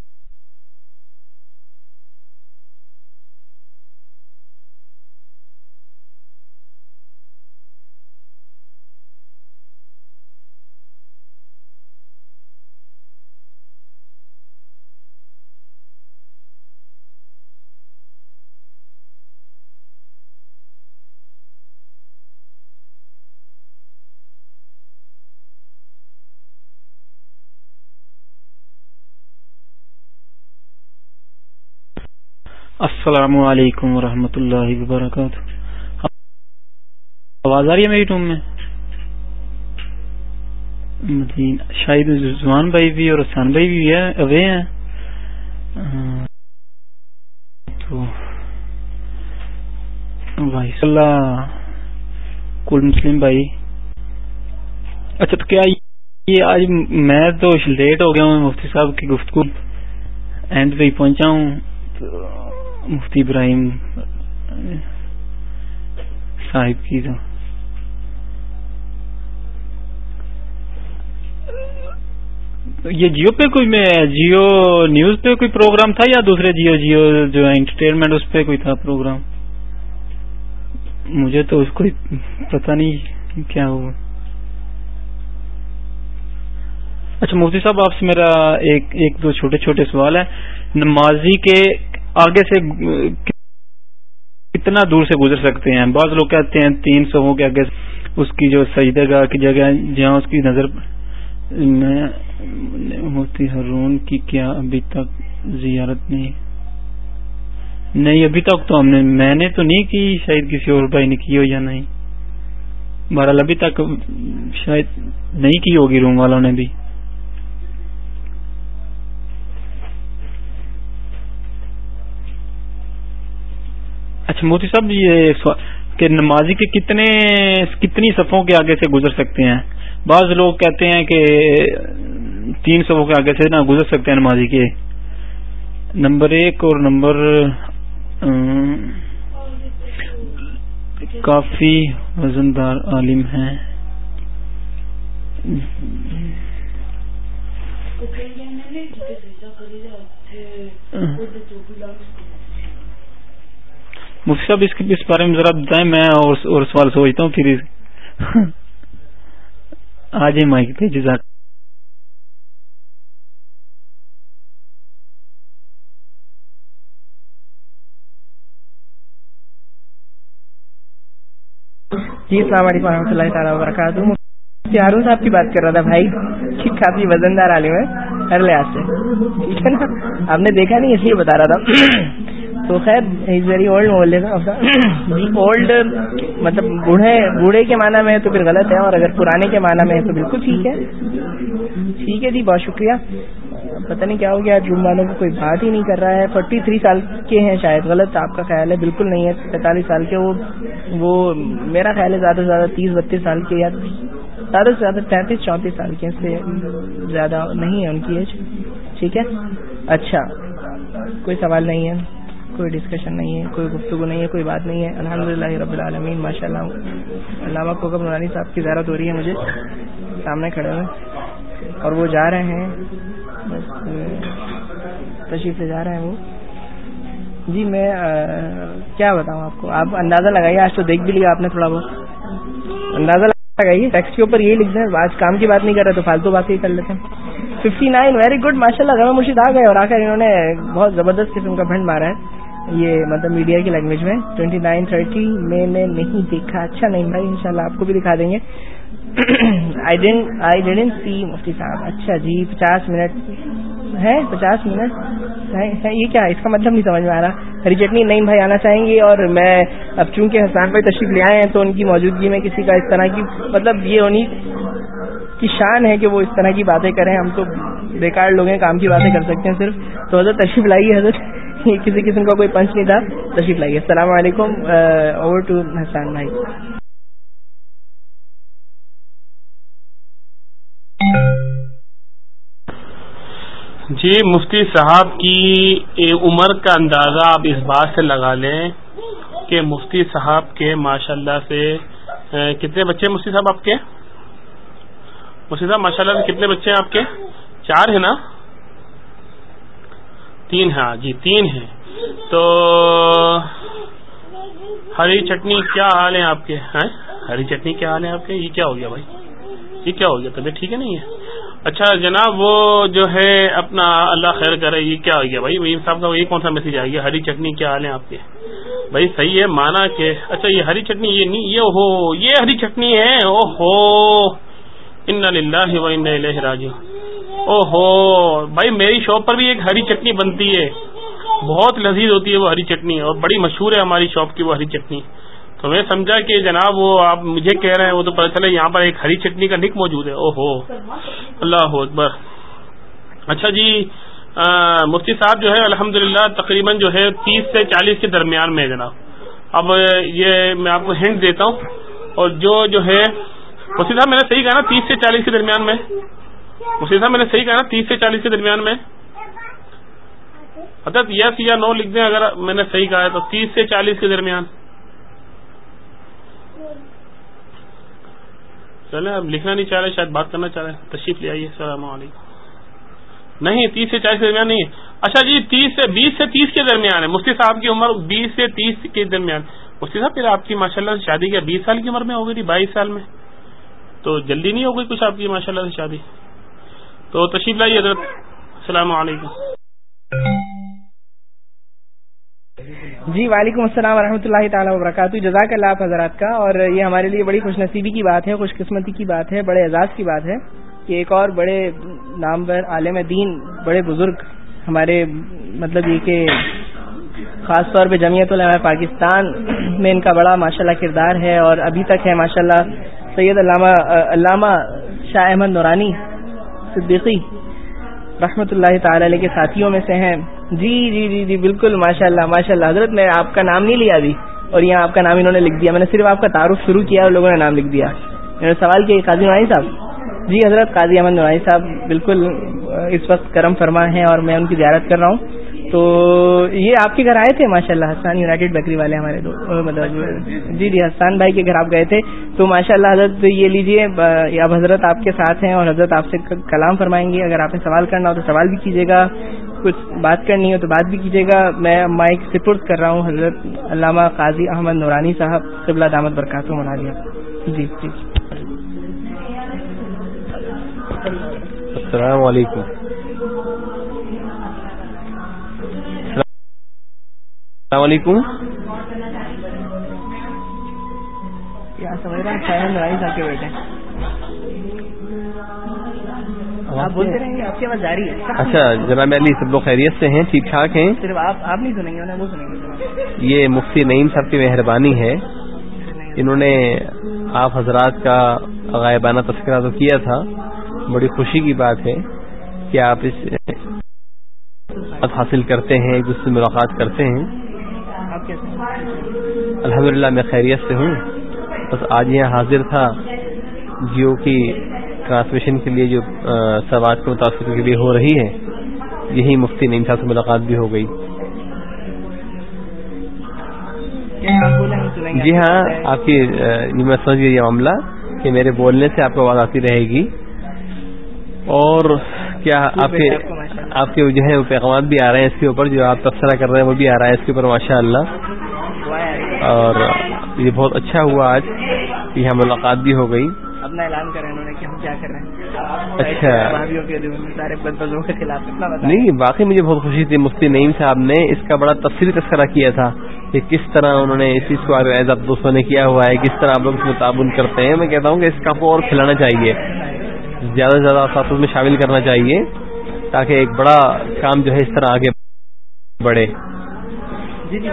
السلام علیکم ورحمۃ اللہ وبرکاتہ۔ آواز آ رہی ہے میری روم میں؟ جی، شاید زمان بھائی بھی اور حسان بھائی بھی ہے، اوے ہیں۔ تو بھائی صلی اللہ کل مسلم بھائی۔ اچھا تو کیا یہ آج میں تو لیٹ ہو گیا ہوں، مفتی صاحب کی گفتگو۔ اینڈ پہ پہنچا ہوں۔ مفتی ابراہیم صاحب کی تو یہ جیو پہ کوئی میں جیو نیوز پہ کوئی پروگرام تھا یا دوسرے جیو جیو جو انٹرٹینمنٹ اس پہ کوئی تھا پروگرام؟ مجھے تو اس کو پتہ نہیں کیا ہوا۔ اچھا مفتی صاحب، آپ سے میرا ایک ایک دو چھوٹے چھوٹے سوال ہے نمازی کے آگے سے کتنا دور سے گزر سکتے ہیں؟ بعض لوگ کہتے ہیں تین سو کے آگے اس کی جو سجدے گاہ کی جگہ جہاں اس کی نظر میں مفتی ہرون کی کیا ابھی تک زیارت نہیں؟ نہیں، ابھی تک تو ہم نے، میں نے تو نہیں کی، شاید کسی اور بھائی نے کی ہو یا نہیں۔ بہرحال ابھی تک شاید نہیں کی ہوگی، روم والوں نے بھی۔ اچھا موتی صاحب، یہ کہ نمازی کے کتنے کتنی صفوں کے آگے سے گزر سکتے ہیں؟ بعض لوگ کہتے ہیں کہ تین صفوں کے آگے سے نہ گزر سکتے ہیں نمازی کے۔ نمبر ایک اور نمبر کافی وزندار عالم ہیں۔ مفتی صاحب، اس اس بارے میں ذرا بتائیں میں اور اور سوال سوچتا ہوں، پھر آ جائیں مائک پہ، جزاک جی السلام علیکم و رحمۃ اللہ تعالیٰ وبرکاتہ۔ ہارون صاحب کی بات کر رہا تھا بھائی، کہ کافی وزن دار عالم ہے، ہر لحاظ سے۔ ٹھیک ہے نا؟ آپ نے دیکھا نہیں، اس لیے بتا رہا تھا۔ تو خیر از ویری اولڈ اولڈ مطلب بوڑھے بوڑھے کے معنی میں تو پھر غلط ہے، اور اگر پرانے کے معنی میں ہے تو بالکل ٹھیک ہے۔ ٹھیک ہے جی بہت شکریہ۔ پتہ نہیں کیا ہو گیا روم والوں کو کوئی بات ہی نہیں کر رہا ہے۔ فورٹی تھری سال کے ہیں شاید، غلط آپ کا خیال ہے، بالکل نہیں ہے۔ پینتالیس سال کے وہ وہ میرا خیال ہے زیادہ سے زیادہ تیس بتیس سال کے یا زیادہ سے زیادہ تینتیس، چونتیس سال کے سے زیادہ نہیں ہے ان کی ایج ٹھیک ہے؟ اچھا کوئی سوال نہیں ہے۔ کوئی ڈسکشن نہیں ہے، کوئی گفتگو نہیں ہے، کوئی بات نہیں ہے۔ الحمد للہ رب العالمین ماشاء اللہ علامہ کوکب نورانی صاحب کی زیارت ہو رہی ہے مجھے سامنے کھڑے ہوئے۔ اور وہ جا رہے ہیں۔ بس، تشریف سے جا رہے ہیں وہ۔ جی میں کیا بتاؤں آپ کو؟ آپ اندازہ لگائیے، آج تو دیکھ بھی لیا آپ نے تھوڑا بہت۔ اندازہ لگائیے ٹیکسٹ کے اوپر یہی لکھ دیں آج کام کی بات نہیں کر رہے تو فالتو بات ہی کر لیتے ہیں۔ ففٹی نائن ویری گڈ ماشاء اللہ غم مرشید آ گئے اور آ کر انہوں نے بہت زبردست قسم کا بھنڈ مارا ہے۔ یہ مطلب میڈیا کی لینگویج میں ٹوئنٹی نائن تھرٹی میں نے نہیں دیکھا۔ اچھا نہیں بھائی، انشاءاللہ آپ کو بھی دکھا دیں گے۔ آئی ڈیڈن سی مفتی صاحب۔ اچھا جی پچاس منٹ ہے، پچاس منٹ یہ کیا اس کا مطلب نہیں سمجھ میں آ رہا۔ ہری چٹنی نہیں بھائی آنا چاہیں گے اور میں اب چونکہ حسان بھائی تشریف لے آئے ہیں تو ان کی موجودگی میں کسی کا اس طرح کی مطلب یہ ہونی کی شان ہے کہ وہ اس طرح کی باتیں کریں۔ ہم تو بیکار لوگ ہیں، کام کی باتیں کر سکتے ہیں صرف۔ تو حضرت تشریف لائیے، حضرت۔ کسی قسم کا کوئی پنچ نہیں تھا۔ تشریف لائیے۔ السلام علیکم اوور ٹو حسان بھائی۔ جی مفتی صاحب کی عمر کا اندازہ آپ اس بات سے لگا لیں کہ مفتی صاحب کے ماشاء اللہ سے کتنے بچے مفتی صاحب آپ کے؟ مفتی صاحب ماشاء اللہ سے کتنے بچے ہیں آپ کے؟ چار ہیں نا؟ تین ہیں ہاں جی تین ہیں۔ تو ہری چٹنی کیا حال ہے آپ کے؟ ہیں ہری چٹنی کیا حال ہے آپ کے؟ یہ کیا ہو گیا بھائی؟ یہ کیا ہو گیا؟ طبیعت ٹھیک ہے نہیں ہے؟ اچھا جناب، وہ جو ہے اپنا اللہ خیر کرے، یہ کیا ہو گیا بھائی؟ وہی صاحب کا وہی کون سا میسج آ گیا؟ ہری چٹنی کیا حال ہے آپ کے؟ بھائی صحیح ہے، مانا کہ اچھا یہ ہری چٹنی، یہ نہیں، یہ ہو یہ ہری چٹنی ہے او ہو ان ان راجو او ہو بھائی میری شاپ پر بھی ایک ہری چٹنی بنتی ہے۔ بہت لذیذ ہوتی ہے وہ ہری چٹنی، اور بڑی مشہور ہے ہماری شاپ کی وہ ہری چٹنی۔ تو میں سمجھا کہ جناب وہ آپ مجھے کہہ رہے ہیں، وہ تو پتہ چلے یہاں پر ایک ہری چٹنی کا نک موجود ہے۔ او ہو اللہ اکبر۔ اچھا جی مفتی صاحب جو ہے الحمد تقریباً جو ہے تیس سے چالیس کے درمیان میں جناب۔ اب یہ میں آپ کو ہنٹ دیتا ہوں، اور جو جو ہے، مفتی صاحب میں نے صحیح کہا نا، تیس سے چالیس کے درمیان میں۔ مفتی صاحب، میں نے صحیح کہا نا، تیس سے چالیس کے درمیان میں۔ اچھا یس یا نو لکھ دیں، اگر میں نے صحیح کہا ہے تو تیس سے چالیس کے درمیان۔ چلے اب لکھنا نہیں چاہ رہے، شاید بات کرنا چاہ رہے ہیں۔ تشریف لے آئیے، السلام علیکم۔ نہیں، تیس سے چالیس کے درمیان نہیں۔ اچھا جی تیس سے بیس سے تیس کے درمیان ہے۔ مفتی صاحب کی عمر بیس سے تیس کے درمیان۔ مفتی صاحب، پھر آپ کی ماشاء اللہ سے شادی کیا؟ بیس سال کی عمر میں ہو گئی تھی، بائیس سال میں۔ تو جلدی نہیں ہو گئی کچھ آپ کی ماشاء اللہ سے شادی؟ تو تشریف لائیے حضرت۔ السلام علیکم۔ جی وعلیکم السلام ورحمۃ اللہ تعالیٰ وبرکاتہ۔ جزاک اللہ آپ حضرات کا۔ اور یہ ہمارے لیے بڑی خوش نصیبی کی بات ہے، خوش قسمتی کی بات ہے، بڑے اعزاز کی بات ہے کہ ایک اور بڑے نامور عالم دین، بڑے بزرگ ہمارے مطلب یہ کہ خاص طور پہ جمعیت علماء پاکستان میں ان کا بڑا ماشاءاللہ کردار ہے۔ اور ابھی تک ہے ماشاءاللہ سید علامہ علامہ شاہ احمد نورانی صدیقی رحمۃ اللہ تعالی علیہ کے ساتھیوں میں سے ہیں۔ جی جی جی جی بالکل ماشاء اللہ ماشاء اللہ حضرت میں آپ کا نام نہیں لیا ابھی، اور یہاں آپ کا نام انہوں نے لکھ دیا۔ میں نے صرف آپ کا تعارف شروع کیا اور لوگوں نے نام لکھ دیا۔ میں نے سوال کیا قاضی نوانی صاحب؟ جی حضرت قاضی احمد نوانی صاحب، بالکل، اس وقت کرم فرما ہیں اور میں ان کی زیارت کر رہا ہوں۔ تو یہ آپ کے گھر آئے تھے؟ ماشاء اللہ حسان یونائٹیڈ بیکری والے ہمارے دو مطلب جی جی حسان بھائی کے گھر آپ گئے تھے۔ تو ماشاء اللہ حضرت، یہ لیجیے اب حضرت آپ کے ساتھ ہیں اور حضرت آپ سے کلام فرمائیں گے۔ اگر آپ نے سوال کرنا ہو تو سوال بھی کیجیے گا۔ کچھ بات کرنی ہو تو بات بھی کیجیے گا۔ میں مائک سپرد کر رہا ہوں۔ حضرت علامہ قاضی احمد نورانی صاحب، قبلہ دامت برکات منا لیا جی جی۔ السلام علیکم۔ السلام علیکم۔ اچھا جناب علی سب لوگ خیریت سے ہیں؟ ٹھیک ٹھاک ہیں؟ صرف آپ نہیں سنیں گے وہ سنیں گے۔ یہ مفتی نعیم صاحب کی مہربانی ہے۔ انہوں نے آپ حضرات کا غائبانہ تذکرہ تو کیا تھا۔ بڑی خوشی کی بات ہے کہ آپ اس حاصل کرتے ہیں ایک دوسرے سے ملاقات کرتے ہیں۔ الحمد للہ میں خیریت سے ہوں۔ بس آج یہاں حاضر تھا جیو کی ٹرانسمیشن کے لیے جو سماج کو متاثر کے لیے ہو رہی ہے یہی مفتی نیم صاحب سے ملاقات بھی ہو گئی۔ جی ہاں آپ کی میں سمجھ گئی یہ معاملہ کہ میرے بولنے سے آپ کو آواز آتی رہے گی۔ اور کیا آپ کے آپ کے جو ہے پیغامات بھی آ رہے ہیں اس کے اوپر جو آپ تبصرہ کر رہے ہیں وہ بھی آ رہا ہے اس کے اوپر ماشاء اللہ اور یہ بہت اچھا ہوا آج یہاں ملاقات بھی ہو گئی۔ اپنا اعلان کر رہے ہیں کہ ہم کیا کر رہے ہیں۔ اچھا۔ نہیں باقی مجھے بہت خوشی تھی مفتی نعیم صاحب نے اس کا بڑا تفصیلی تذکرہ کیا تھا کہ کس طرح انہوں نے اس چیز کو ایز دوستوں نے کیا ہوا ہے کس طرح آپ لوگ اس میں تعاون کرتے ہیں۔ میں کہتا ہوں کہ اس کا اور کھلانا چاہیے۔ زیادہ سے زیادہ اساتذ میں شامل کرنا چاہیے۔ تاکہ ایک بڑا کام جو ہے اس طرح آگے بڑھے۔ جی، جی،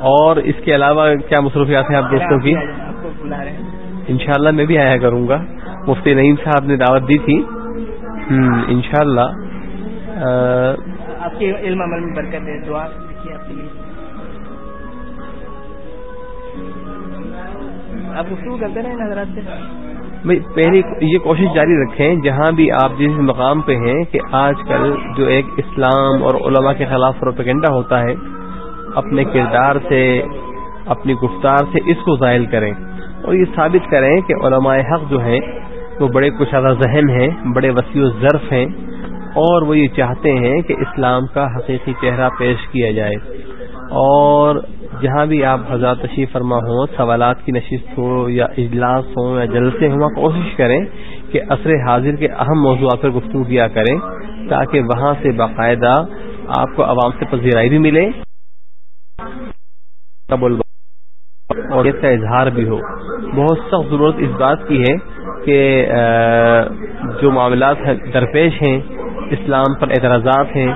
اور اس کے علاوہ کیا مصروفیات ہیں آپ دوستوں کی؟ انشاءاللہ میں بھی آیا کروں گا۔ مفتی نعیم صاحب نے دعوت دی تھی۔ انشاءاللہ۔ آپ کے علم عمل میں برکت ہے دعا آپ گفتگو کرتے رہے حضرات سے؟ پہلی یہ کوشش جاری رکھیں، جہاں بھی آپ جس مقام پہ ہیں کہ آج کل جو ایک اسلام اور علماء کے خلاف پروپیگنڈا ہوتا ہے، اپنے کردار سے، اپنی گفتار سے اس کو ظاہر کریں۔ اور یہ ثابت کریں کہ علماء حق جو ہیں، وہ بڑے کشادہ ذہن ہیں، بڑے وسیع و ظرف ہیں، اور وہ یہ چاہتے ہیں کہ اسلام کا حقیقی چہرہ پیش کیا جائے۔ اور جہاں بھی آپ حضرات تشریف فرما ہوں، سوالات کی نشست ہو یا اجلاس ہوں یا جلسے ہوں کوشش کریں کہ عصر حاضر کے اہم موضوعات پر گفتگو کیا کریں تاکہ وہاں سے باقاعدہ آپ کو عوام سے پذیرائی بھی ملے اور اس کا اظہار بھی ہو۔ بہت سخت ضرورت اس بات کی ہے کہ جو معاملات درپیش ہیں، اسلام پر اعتراضات ہیں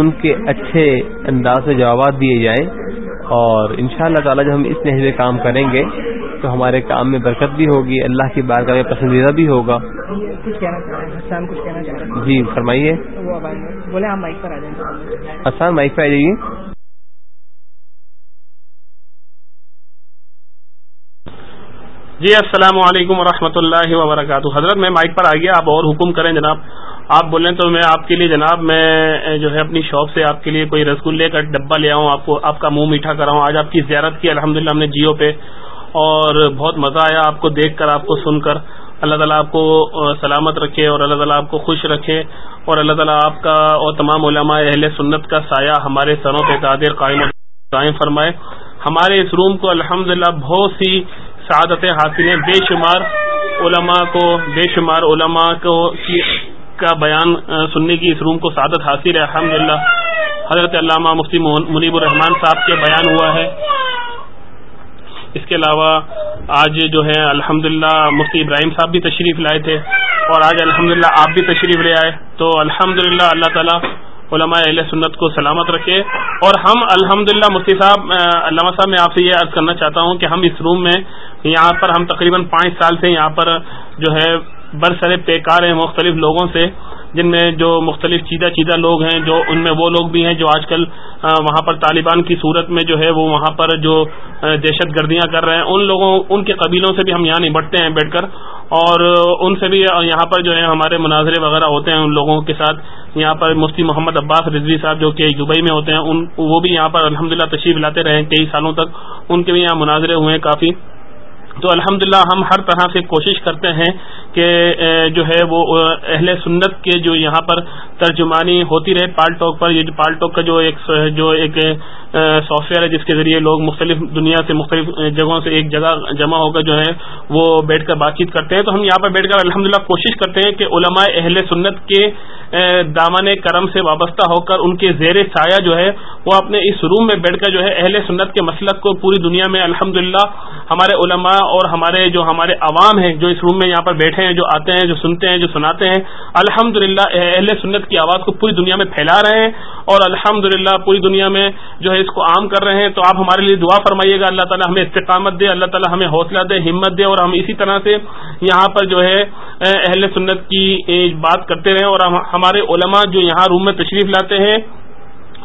ان کے اچھے انداز سے جوابات دیے جائیں اور ان شاء اللہ تعالیٰ جب ہم اس نحوے کام کریں گے تو ہمارے کام میں برکت بھی ہوگی اللہ کی بات کا پسندیدہ بھی ہوگا۔ جی فرمائیے۔ آسان مائک پہ آ جائیے۔ جی السلام علیکم ورحمۃ اللہ وبرکاتہ۔ حضرت میں مائک پر آ گیا آپ اور حکم کریں جناب۔ آپ بولیں تو میں آپ کے لیے جناب میں جو ہے اپنی شاپ سے آپ کے لیے کوئی رسگلے کا ڈبہ لے آؤں، آپ کو آپ کا منہ میٹھا کراؤں۔ آج آپ کی زیارت کی الحمد ہم نے جیو پہ اور بہت مزہ آیا آپ کو دیکھ کر، آپ کو سن کر۔ اللہ تعالیٰ آپ کو سلامت رکھے اور اللہ تعالیٰ آپ کو خوش رکھے اور اللہ تعالیٰ آپ کا اور تمام علماء اہل سنت کا سایہ ہمارے سروں پہ تعدیر قائم قائم فرمائے۔ ہمارے اس روم کو الحمد بہت سی سعادتیں حاصل ہیں۔ بے شمار علماء کو، بے شمار علماء کو کا بیان سننے کی اس روم کو سعادت حاصل ہے۔ الحمد حضرت علامہ مفتی منیب الرحمان صاحب کے بیان ہوا ہے۔ اس کے علاوہ آج جو ہے الحمد مفتی ابراہیم صاحب بھی تشریف لائے تھے۔ اور آج الحمد آپ بھی تشریف لے آئے۔ تو الحمد اللہ تعالیٰ علماء اہل سنت کو سلامت رکھے۔ اور ہم الحمد للہ مفتی صاحب علامہ صاحب، میں آپ سے یہ عرض کرنا چاہتا ہوں کہ ہم اس روم میں یہاں پر ہم تقریباً پانچ سال سے یہاں پر جو ہے برسر پیکار ہیں مختلف لوگوں سے، جن میں جو مختلف چیدہ چیدہ لوگ ہیں، جو ان میں وہ لوگ بھی ہیں جو آج کل وہاں پر طالبان کی صورت میں جو ہے وہ وہاں پر جو دہشت گردیاں کر رہے ہیں۔ ان لوگوں، ان کے قبیلوں سے بھی ہم یہاں نبٹتے ہیں بیٹھ کر۔ اور ان سے بھی یہاں پر جو ہے ہمارے مناظرے وغیرہ ہوتے ہیں ان لوگوں کے ساتھ۔ یہاں پر مفتی محمد عباس رضوی صاحب جو کہ دبئی میں ہوتے ہیں، ان، وہ بھی یہاں پر الحمد تشریف لاتے رہے ہیں کئی سالوں تک۔ ان کے بھی یہاں مناظرے ہوئے ہیں کافی۔ تو الحمد ہم ہر طرح سے کوشش کرتے ہیں کہ جو ہے وہ اہل سنت کے جو یہاں پر ترجمانی ہوتی رہے، پال ٹاک پر، یہ جو پال ٹاک کا جو ایک جو ایک سافٹ ویئر ہے جس کے ذریعے لوگ مختلف دنیا سے مختلف جگہوں سے ایک جگہ جمع ہو کر جو ہے وہ بیٹھ کر بات چیت کرتے ہیں۔ تو ہم یہاں پر بیٹھ کر الحمد کوشش کرتے ہیں کہ علماء اہل سنت کے دامن کرم سے وابستہ ہو کر ان کے زیر سایہ جو ہے وہ اپنے اس روم میں بیٹھ کر جو ہے اہل سنت کے مسلک کو پوری دنیا میں الحمد ہمارے علماء اور ہمارے جو ہمارے عوام ہیں جو اس روم میں یہاں پر بیٹھے ہیں، جو آتے ہیں، جو سنتے ہیں، جو سناتے ہیں الحمد اہل سنت کی آواز کو پوری دنیا میں پھیلا رہے ہیں اور الحمد پوری دنیا میں جو ہے اس کو عام کر رہے ہیں۔ تو آپ ہمارے لیے دعا فرمائیے گا۔ اللہ تعالیٰ ہمیں استقامت دے، اللہ تعالیٰ ہمیں حوصلہ دے، ہمت دے اور ہم اسی طرح سے یہاں پر جو ہے، اہل سنت کی بات کرتے رہیں اور ہمارے علماء جو یہاں روم میں تشریف لاتے ہیں۔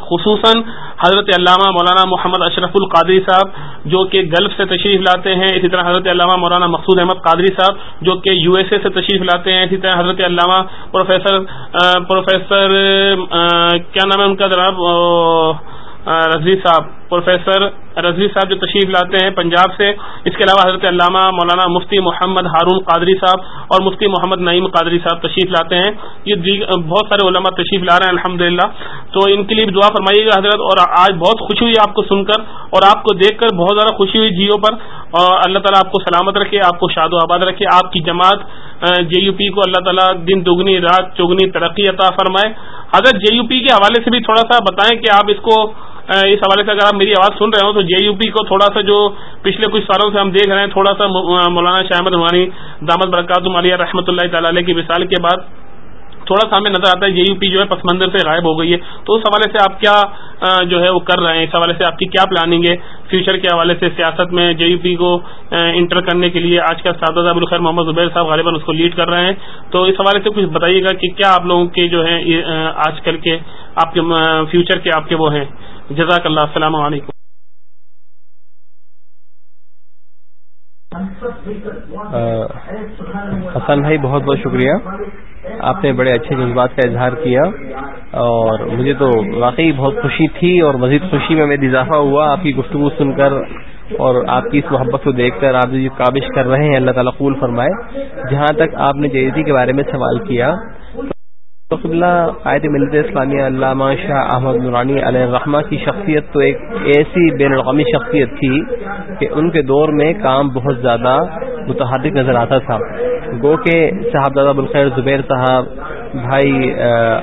خصوصاً حضرت علامہ مولانا محمد اشرف القادری صاحب، جو کہ گلف سے تشریف لاتے ہیں، اسی طرح حضرت علامہ مولانا مقصود احمد قادری صاحب، جو کہ یو ایس اے سے تشریف لاتے ہیں، اسی طرح حضرت علامہ پروفیسر پروفیسر کیا نام ہے ان کا جناب رضوی صاحب، پروفیسر رضوی صاحب جو تشریف لاتے ہیں پنجاب سے، اس کے علاوہ حضرت علامہ مولانا مفتی محمد ہارون قادری صاحب اور مفتی محمد نعیم قادری صاحب تشریف لاتے ہیں۔ یہ بہت سارے علماء تشریف لا رہے ہیں الحمد تو ان کے لیے دعا فرمائیے گا حضرت، اور آج بہت خوشی ہوئی آپ کو سن کر، اور آپ کو دیکھ کر بہت زیادہ خوشی ہوئی جیو پر۔ اور اللہ تعالیٰ آپ کو سلامت رکھے، آپ کو شاد و آباد رکھے۔ آپ کی جماعت جے یو پی کو اللہ تعالیٰ دن دگنی رات چگنی ترقی عطا فرمائے۔ حضرت جے یو پی کے حوالے سے بھی تھوڑا سا بتائیں کہ آپ اس کو اس حوالے سے اگر آپ میری آواز سن رہے ہو تو جے یو پی کو تھوڑا سا جو پچھلے کچھ سالوں سے ہم دیکھ رہے ہیں، تھوڑا سا مولانا شاہمد نمانی دامد برکات مالیہ رحمۃ اللہ تعالی علیہ کی مثال کے بعد تھوڑا سا ہمیں نظر آتا ہے جے یو پی جو ہے پس منظر سے غائب ہو گئی ہے۔ تو اس حوالے سے آپ کیا جو ہے وہ کر رہے ہیں؟ اس حوالے سے آپ کی کیا پلاننگ ہے؟ فیوچر کے حوالے سے سیاست میں جے یو پی کو انٹر کرنے کے لیے آج کل سعد ابوالخیر محمد زبیر صاحب غالباً اس کو لیڈ کر رہے ہیں۔ تو اس حوالے سے کچھ بتائیے گا کہ کیا آپ لوگوں کے جو ہے آج کل کے آپ کے فیوچر کے آپ کے وہ ہیں؟ جزاک اللہ، السلام علیکم۔ حسن بھائی، بہت بہت شکریہ۔ آپ نے بڑے اچھے جذبات کا اظہار کیا اور مجھے تو واقعی بہت خوشی تھی اور مزید خوشی میں میرے اضافہ ہوا آپ کی گفتگو سن کر اور آپ کی اس محبت کو دیکھ کر آپ جو کابش کر رہے ہیں، اللہ تعالیٰ قول فرمائے۔ جہاں تک آپ نے جے کے بارے میں سوال کیا اللہ قائد ملت اسلامیہ علامہ شاہ احمد نورانی علیہ الرحمہ کی شخصیت تو ایک ایسی بین الاقوامی شخصیت تھی کہ ان کے دور میں کام بہت زیادہ متحرک نظر آتا تھا۔ گو کے صاحبزادہ بالخیر زبیر صاحب، بھائی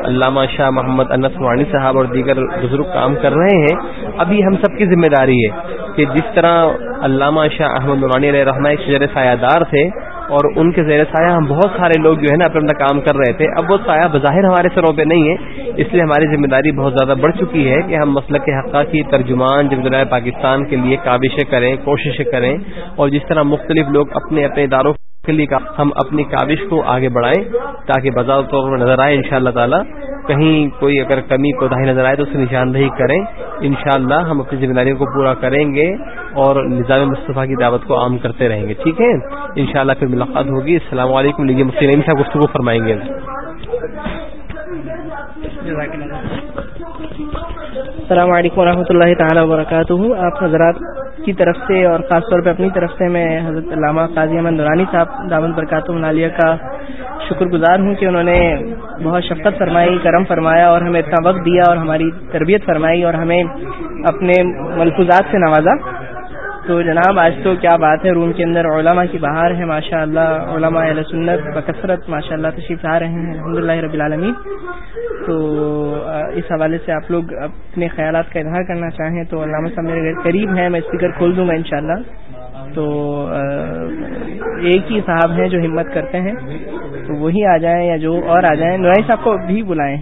علامہ شاہ محمد انس نورانی صاحب اور دیگر بزرگ کام کر رہے ہیں۔ ابھی ہم سب کی ذمہ داری ہے کہ جس طرح علامہ شاہ احمد نورانی علیہ الرحمہ ایک شجر سایہ دار تھے اور ان کے زیر سایہ ہم بہت سارے لوگ جو ہے نا اپنا اپنا کام کر رہے تھے۔ اب وہ سایہ بظاہر ہمارے سروں پہ نہیں ہے۔ اس لیے ہماری ذمہ داری بہت زیادہ بڑھ چکی ہے کہ ہم مسلک کے حقہ کی ترجمان جمہوریہ پاکستان کے لیے کابشیں کریں، کوششیں کریں اور جس طرح مختلف لوگ اپنے اپنے اداروں کے لیے ہم اپنی کابش کو آگے بڑھائیں تاکہ بازار طور پر نظر آئے۔ ان شاء اللہ تعالیٰ کہیں کوئی اگر کمی کو داہی نظر آئے تو اسے نشاندہی کریں۔ انشاءاللہ ہم اپنی ذمہ داریوں کو پورا کریں گے۔ اور نظام مصطفیٰ کی دعوت کو عام کرتے رہیں گے۔ ٹھیک ہے؟ انشاءاللہ پھر ملاقات ہوگی۔ السلام علیکم۔ لیجیے مفتی نعیم صاحب گفتگو فرمائیں گے۔ السلام علیکم ورحمۃ اللہ تعالیٰ وبرکاتہ۔ آپ حضرات کی طرف سے اور خاص طور پہ اپنی طرف سے میں حضرت علامہ قاضی احمد نورانی صاحب دامن برکات مالیہ کا شکر گزار ہوں کہ انہوں نے بہت شفقت فرمائی، کرم فرمایا اور ہمیں اتنا وقت دیا اور ہماری تربیت فرمائی اور ہمیں اپنے ملفوظات سے نوازا۔ تو جناب، آج تو کیا بات ہے؟ روم کے اندر علماء کی بہار ہے ماشاء اللہ علماء علیہ سنت بکثرت ماشاء اللہ تشریف آ رہے ہیں الحمد للہ رب العالمین۔ تو اس حوالے سے آپ لوگ اپنے خیالات کا اظہار کرنا چاہیں تو علامہ صاحب میرے قریب ہیں، میں اسپیکر کھول دوں گا انشاءاللہ۔ تو ایک ہی صاحب ہیں جو ہمت کرتے ہیں۔ تو وہی آ جائیں یا جو اور آ جائیں، نوائز صاحب کو بھی بلائیں۔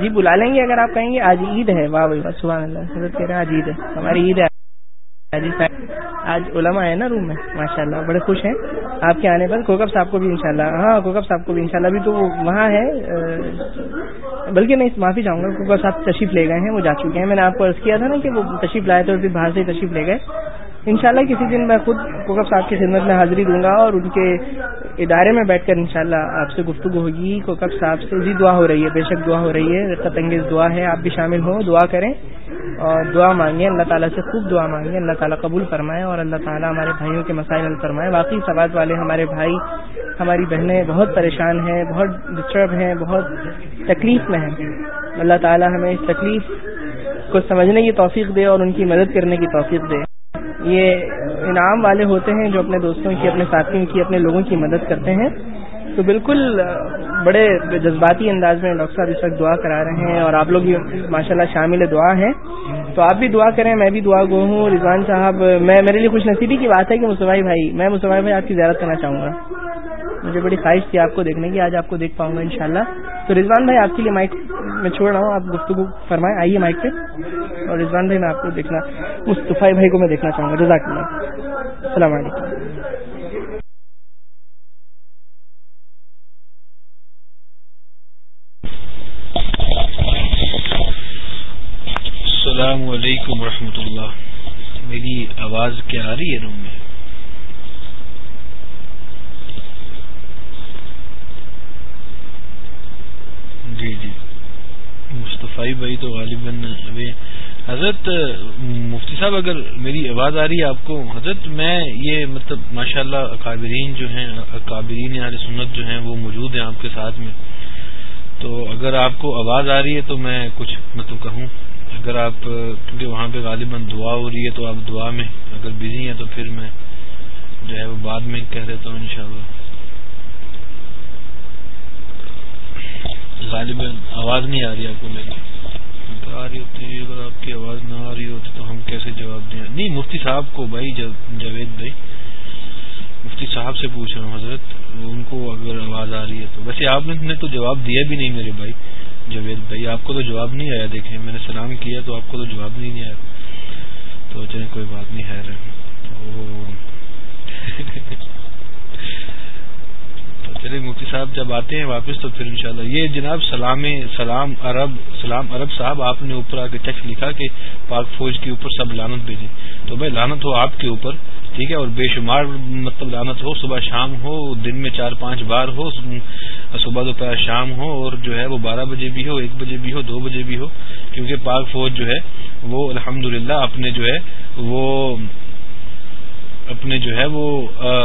جی بلا لیں گے اگر آپ کہیں گے، آج عید ہے۔ واہ بھائی واہ، سبحان اللہ، حضرت کہہ رہے ہیں، آج عید ہے۔ ہماری عید ہے۔ جی، آج علماء ہیں نا روم میں ماشاء اللہ بڑے خوش ہیں۔ آپ کے آنے پر کوکب صاحب کو بھی انشاءاللہ۔ ہاں کوکب صاحب کو بھی انشاءاللہ۔ بھی تو وہاں ہے بلکہ میں معافی چاہوں گا۔ کوکب صاحب تشریف لے گئے ہیں، وہ جا چکے ہیں۔ میں نے آپ کو عرض کیا تھا نا کہ وہ تشریف لائے تھے اور پھر باہر سے تشریف لے گئے۔ انشاءاللہ کسی دن میں خود کوکب صاحب کی خدمت میں حاضری دوں گا اور ان کے ادارے میں بیٹھ کر انشاءاللہ آپ سے گفتگو ہوگی کوکب صاحب سے جی دعا ہو رہی ہے، بے شک دعا ہو رہی ہے، رقت انگیز دعا ہے، آپ بھی شامل ہوں، دعا کریں اور دعا مانگیں، اللہ تعالیٰ سے خوب دعا مانگیں، اللہ تعالیٰ قبول فرمائے اور اللہ تعالیٰ ہمارے بھائیوں کے مسائل حل فرمائے۔ باقی سوال والے ہمارے بھائی، ہماری بہنیں بہت پریشان ہیں، بہت ڈسٹرب ہیں، بہت تکلیف میں ہیں۔ اللہ تعالیٰ ہمیں اس تکلیف کو سمجھنے کی توفیق دے اور ان کی مدد کرنے کی توفیق دے۔ یہ انعام والے ہوتے ہیں جو اپنے دوستوں کی، اپنے ساتھیوں کی، اپنے لوگوں کی مدد کرتے ہیں۔ تو بالکل، بڑے جذباتی انداز میں ڈاکٹر صاحب اس وقت دعا کرا رہے ہیں اور آپ لوگ ماشاء اللہ شامل دعا ہیں۔ تو آپ بھی دعا کریں، میں بھی دعا گو ہوں۔ رضوان صاحب، میں، میرے لیے خوش نصیبی کی بات ہے کہ مصطفی بھائی، میں مصطفی بھائی آپ کی زیارت کرنا چاہوں گا۔ مجھے بڑی خواہش تھی آپ کو دیکھنے کی، آج آپ کو دیکھ پاؤں گا انشاءاللہ۔ تو رضوان بھائی آپ کے لیے مائک میں چھوڑ رہا ہوں، آپ گفتگو فرمائیں، آئیے مائک پہ۔ اور رضوان بھائی میں آپ کو دیکھنا، مصطفی بھائی کو میں دیکھنا چاہوں گا۔ جزاک اللہ السلام علیکم۔ السلام علیکم ورحمۃ اللہ۔ میری آواز کیا آ رہی ہے روم میں؟ جی جی۔ مصطفی بھائی تو غالباً ابھی۔ حضرت، مفتی صاحب، اگر میری آواز آ رہی ہے آپ کو؟ حضرت، میں یہ مطلب ماشاء اللہ اکابرین جو ہیں، اکابرین یعنی سنت جو ہیں، وہ موجود ہیں آپ کے ساتھ میں۔ تو اگر آپ کو آواز آ رہی ہے تو میں کچھ مطلب کہوں۔ اگر آپ، کیونکہ وہاں پہ غالباً دعا ہو رہی ہے، تو آپ دعا میں اگر بزی ہیں تو پھر میں جو ہے وہ بعد میں کہہ دیتا ہوں انشاءاللہ۔ غالباً آواز نہیں آ رہی آپ کو میری۔ آ رہی ہوتی اگر آپ کی آواز نہ آ رہی ہوتی تو ہم کیسے جواب دیں؟ نہیں، مفتی صاحب کو بھائی جاوید بھائی، مفتی صاحب سے پوچھ رہا ہوں حضرت، ان کو اگر آواز آ رہی ہے تو۔ ویسے آپ نے تو جواب دیا بھی نہیں میرے بھائی، جاوید بھائی۔ آپ کو تو جواب نہیں آیا، دیکھیں، میں نے سلام کیا تو آپ کو تو جواب نہیں آیا۔ تو چلے کوئی بات نہیں ہے۔ تو چلے، مفتی صاحب جب آتے ہیں واپس تو پھر انشاءاللہ یہ جناب سلام سلام عرب سلام عرب صاحب، آپ نے اوپر آ کے ٹیکس لکھا کہ پاک فوج کے اوپر سب لانت بھیجیں۔ تو بھائی لانت ہو آپ کے اوپر، ٹھیک ہے، اور بے شمار مطلب لانت ہو، صبح شام ہو، دن میں چار پانچ بار ہو، صبح دوپہر شام ہو، اور جو ہے وہ بارہ بجے بھی ہو، ایک بجے بھی ہو، دو بجے بھی ہو، کیونکہ پاک فوج جو ہے وہ الحمد اپنے جو ہے وہ اپنے جو ہے وہ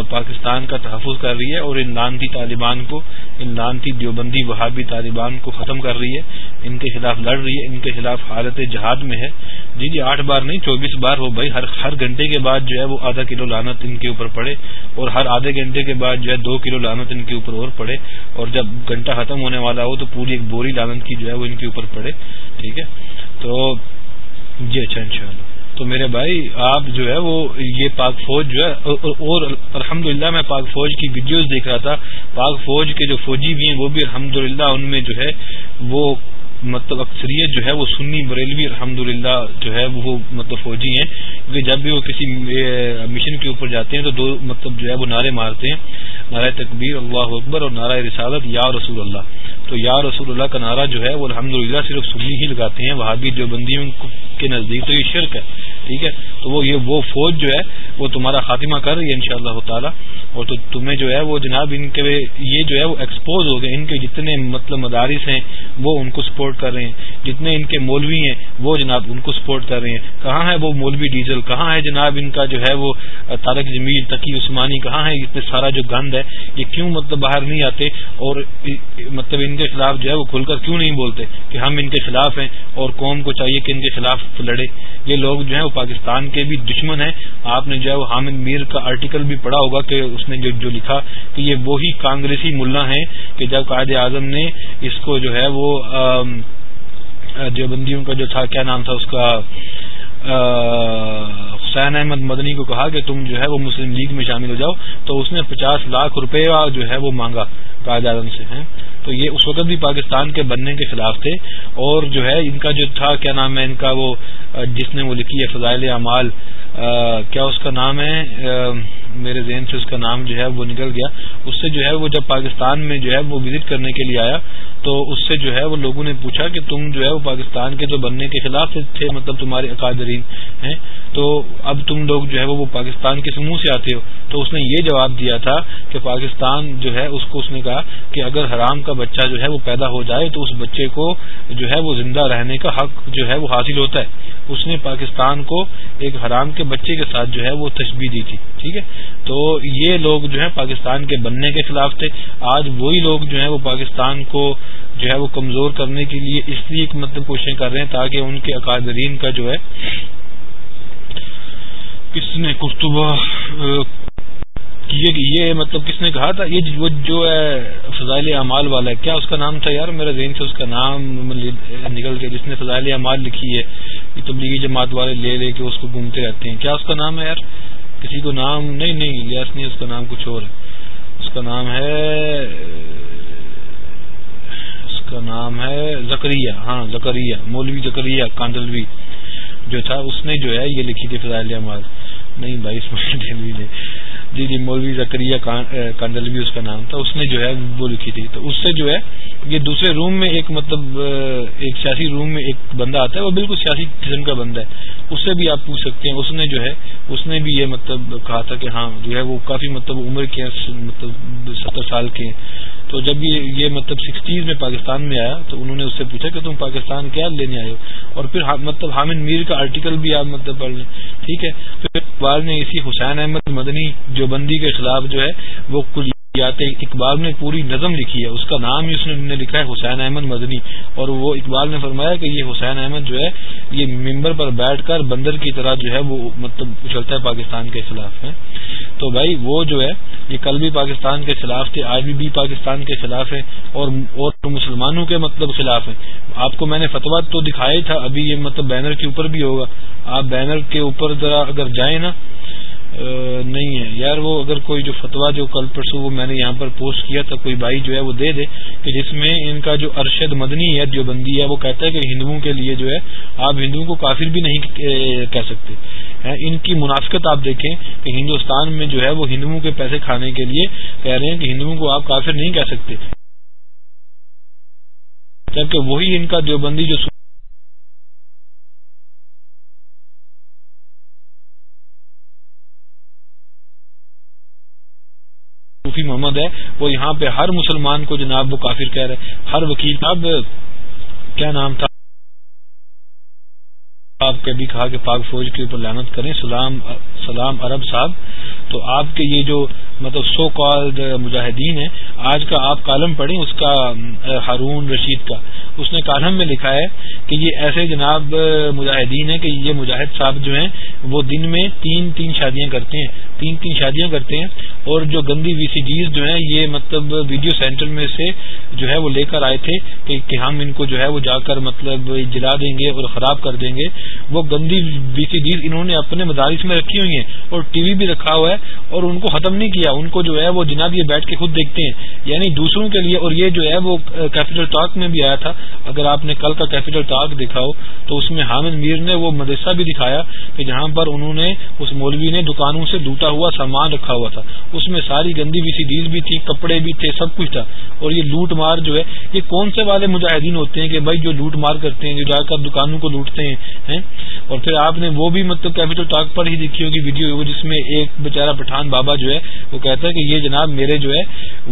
پاکستان کا تحفظ کر رہی ہے اور ان لانتی طالبان کو ان لانتی دیوبندی وہابی طالبان کو ختم کر رہی ہے۔ ان کے خلاف لڑ رہی ہے، ان کے خلاف حالت جہاد میں ہے۔ جی جی آٹھ بار نہیں، چوبیس بار ہو بھائی۔ ہر ہر گھنٹے کے بعد جو ہے وہ آدھا کلو لانت ان کے اوپر پڑے اور ہر آدھے گھنٹے کے بعد جو ہے دو کلو لانت ان کے اوپر اور پڑے۔ اور جب گھنٹہ ختم ہونے والا ہو تو پوری ایک بوری لانت کی جو ہے وہ ان کے اوپر پڑے۔ ٹھیک ہے؟ تو جی اچھا انشاءاللہ۔ تو میرے بھائی، آپ جو ہے وہ یہ پاک فوج جو ہے، اور الحمد میں پاک فوج کی ویڈیوز دیکھ رہا تھا۔ پاک فوج کے جو فوجی بھی ہیں، وہ بھی الحمد ان میں جو ہے وہ مطلب اکثریت جو ہے وہ سنی بریلوی الحمد جو ہے وہ مطلب فوجی ہیں، کیونکہ جب بھی وہ کسی مشن کے اوپر جاتے ہیں تو دو مطلب جو ہے وہ نعرے مارتے ہیں، نعرہ تکبیر اللہ اکبر اور نعرہ رسالت یا رسول اللہ۔ تو یا رسول اللہ کا نعرہ جو ہے وہ الحمد صرف سنی ہی لگاتے ہیں وہاں بھی جو بندیوں کے نزدیک تو یہ شرک ہے، ٹھیک ہے؟ تو وہ یہ وہ فوج جو ہے وہ تمہارا خاتمہ کر رہی ہے ان شاء اللہ تعالیٰ۔ اور تو تمہیں جو ہے وہ جناب ان کے یہ جو ہے وہ ایکسپوز ہو گئے، ان کے جتنے مطلب مدارس ہیں، وہ ان کو سپورٹ سپورٹ کر رہے ہیں۔ جتنے ان کے مولوی ہیں، وہ جناب ان کو سپورٹ کر رہے ہیں۔ کہاں ہے وہ مولوی ڈیزل؟ کہاں ہے جناب ان کا جو ہے وہ تارک جمیل تقی عثمانی؟ کہاں ہے اتنے سارا جو گند ہے؟ یہ کیوں مطلب باہر نہیں آتے؟ اور مطلب ان کے خلاف جو ہے وہ کھل کر کیوں نہیں بولتے کہ ہم ان کے خلاف ہیں اور قوم کو چاہیے کہ ان کے خلاف لڑے؟ یہ لوگ جو ہے وہ پاکستان کے بھی دشمن ہیں۔ آپ نے جو ہے وہ حامد میر کا آرٹیکل بھی پڑھا ہوگا کہ اس نے جو جو لکھا کہ یہ وہی کانگریسی ملا ہیں کہ جب قائد اعظم نے اس کو جو ہے وہ دیوبندیوں کا جو تھا، کیا نام تھا اس کا؟ حسین احمد مدنی کو کہا کہ تم جو ہے وہ مسلم لیگ میں شامل ہو جاؤ۔ تو اس نے پچاس لاکھ روپے جو ہے وہ مانگا قائد اعظم سے، ہیں۔ تو یہ اس وقت بھی پاکستان کے بننے کے خلاف تھے۔ اور جو ہے ان کا جو تھا، کیا نام ہے ان کا وہ جس نے وہ لکھی ہے فضائل اعمال کیا اس کا نام ہے؟ میرے ذہن سے اس کا نام جو ہے وہ نکل گیا اس سے جو ہے وہ جب پاکستان میں جو ہے وہ وزٹ کرنے کے لیے آیا تو اس سے جو ہے وہ لوگوں نے پوچھا کہ تم جو ہے وہ پاکستان کے جو بننے کے خلاف تھے مطلب تمہارے اکادرین ہیں تو اب تم لوگ جو ہے وہ پاکستان کے سموہ سے آتے ہو تو اس نے یہ جواب دیا تھا کہ پاکستان جو ہے اس کو اس نے کہا کہ اگر حرام کا بچہ جو ہے وہ پیدا ہو جائے تو اس بچے کو جو ہے وہ زندہ رہنے کا حق جو ہے وہ حاصل ہوتا ہے اس نے پاکستان کو ایک حرام کے بچے کے ساتھ جو ہے وہ تشبیح دی تھی ٹھیک ہے تو یہ لوگ جو ہے پاکستان کے بننے کے خلاف تھے۔ آج وہی لوگ جو ہے وہ پاکستان کو جو ہے وہ کمزور کرنے کے لیے اس لیے مطلب کوششیں کر رہے ہیں تاکہ ان کے اکادرین کا جو ہے کس نے کفتبہ یہ مطلب کس نے کہا تھا؟ یہ جو ہے فضائل اعمال والا ہے۔ کیا اس کا نام تھا یار؟ میرا ذہن سے اس کا نام نکل کے جس نے فضائل اعمال لکھی ہے، یہ تبلیغی جماعت والے لے لے کے اس کو گھومتے رہتے ہیں۔ کیا اس کا نام ہے یار؟ کسی کو نام، نہیں نہیں لیاس نہیں، اس کا نام کچھ اور ہے۔ اس کا نام ہے، اس کا نام ہے زکریہ ہاں زکریہ مولوی زکریہ کاندلوی۔ جو تھا، اس نے جو ہے یہ لکھی تھی فضائل اعمال نہیں بھائی، اس میں۔ جی جی مولوی زکریہ کانڈلوی اس کا نام تھا، اس نے جو ہے وہ لکھی تھی۔ تو اس سے جو ہے، یہ دوسرے روم میں ایک مطلب ایک سیاسی روم میں ایک بندہ آتا ہے، وہ بالکل سیاسی قسم کا بندہ ہے۔ اس سے بھی آپ پوچھ سکتے ہیں، اس نے جو ہے، اس نے بھی یہ مطلب کہا تھا کہ ہاں جو ہے وہ کافی مطلب عمر کے مطلب ستر سال کے تو جب یہ مطلب سکسٹیز میں پاکستان میں آیا، تو انہوں نے اس سے پوچھا کہ تم پاکستان کیا لینے آئے ہو؟ اور پھر مطلب حامد میر کا آرٹیکل بھی آپ مطلب پڑھ لیں۔ ٹھیک ہے۔ پھر بعد نے اسی حسین احمد مدنی جو بندی کے خلاف جو ہے وہ کچھ اقبال نے پوری نظم لکھی ہے۔ اس کا نام ہی اس نے لکھا ہے حسین احمد مدنی۔ اور وہ اقبال نے فرمایا کہ یہ حسین احمد جو ہے، یہ ممبر پر بیٹھ کر بندر کی طرح جو ہے وہ مطلب اچھلتا ہے پاکستان کے خلاف ہے۔ تو بھائی وہ جو ہے، یہ کل بھی پاکستان کے خلاف تھے، آج بھی بھی پاکستان کے خلاف ہے اور اور مسلمانوں کے مطلب خلاف ہے آپ کو میں نے فتوا تو دکھایا تھا، ابھی یہ مطلب بینر کے اوپر بھی ہوگا۔ آپ بینر کے اوپر ذرا اگر جائیں نا نہیں ہے۔ یار وہ اگر کوئی جو فتوا جو کل پرسوں وہ میں نے یہاں پر پوسٹ کیا تھا، کوئی بھائی جو ہے وہ دے دے کہ جس میں ان کا جو ارشد مدنی ہے جو بندی ہے، وہ کہتا ہے کہ ہندوؤں کے لیے جو ہے آپ ہندوؤں کو کافر بھی نہیں کہہ سکتے۔ ان کی منافقت آپ دیکھیں کہ ہندوستان میں جو ہے وہ ہندوؤں کے پیسے کھانے کے لیے کہہ رہے ہیں کہ ہندوؤں کو آپ کافر نہیں کہہ سکتے۔ جبکہ وہی ان کا دیوبندی جو صوفی محمد ہے، وہ یہاں پہ ہر مسلمان کو جناب وہ کافر کہہ رہے ہر وکیل صاحب کیا نام تھا؟ آپ کبھی کہا کہ پاک فوج کے اوپر لانت کریں، سلام سلام عرب صاحب، تو آپ کے یہ جو مطلب سو کالڈ مجاہدین ہیں، آج کا آپ کالم پڑھیں اس کا ہارون رشید کا۔ اس نے کالم میں لکھا ہے کہ یہ ایسے جناب مجاہدین ہیں کہ یہ مجاہد صاحب جو ہیں، وہ دن میں تین تین شادیاں کرتے ہیں۔ تین تین شادیاں کرتے ہیں۔ اور جو گندی وی سی ڈیز جو ہیں، یہ مطلب ویڈیو سینٹر میں سے جو ہے، وہ لے کر آئے تھے کہ ہم ان کو جو ہے، وہ جا کر مطلب جلا دیں گے اور خراب کر دیں گے۔ وہ گندی وی سی ڈیز انہوں نے اپنے مدارس میں رکھی ہوئی ہیں۔ اور ٹی وی بھی رکھا ہوا ہے اور ان کو ختم نہیں کیا، ان کو جو ہے وہ جناب یہ بیٹھ کے خود دیکھتے ہیں۔ یعنی دوسروں کے لیے اور یہ جو ہے وہ کیپیٹل ٹاک میں بھی آیا تھا۔ اگر آپ نے کل کا کیپیٹل ٹاک دیکھا ہو تو اس میں حامد میر نے وہ مدرسہ بھی دکھایا کہ جہاں پر انہوں نے اس مولوی نے دکانوں سے لوٹا ہوا سامان رکھا ہوا تھا۔ اس میں ساری گندی وی سی ڈیز بھی تھی، کپڑے بھی تھے، سب کچھ تھا۔ اور یہ لوٹ مار جو ہے، یہ کون سے والے مجاہدین ہوتے ہیں کہ بھائی جو لوٹ مار کرتے ہیں، جو جا کر دکانوں کو لوٹتے ہیں اور پھر آپ نے وہ بھی مطلب کیپیٹل ٹاک پر ہی دیکھی ہوگی ویڈیو جس میں ایک بیچارہ پٹھان بابا جو ہے وہ کہتا ہے کہ یہ جناب میرے جو ہے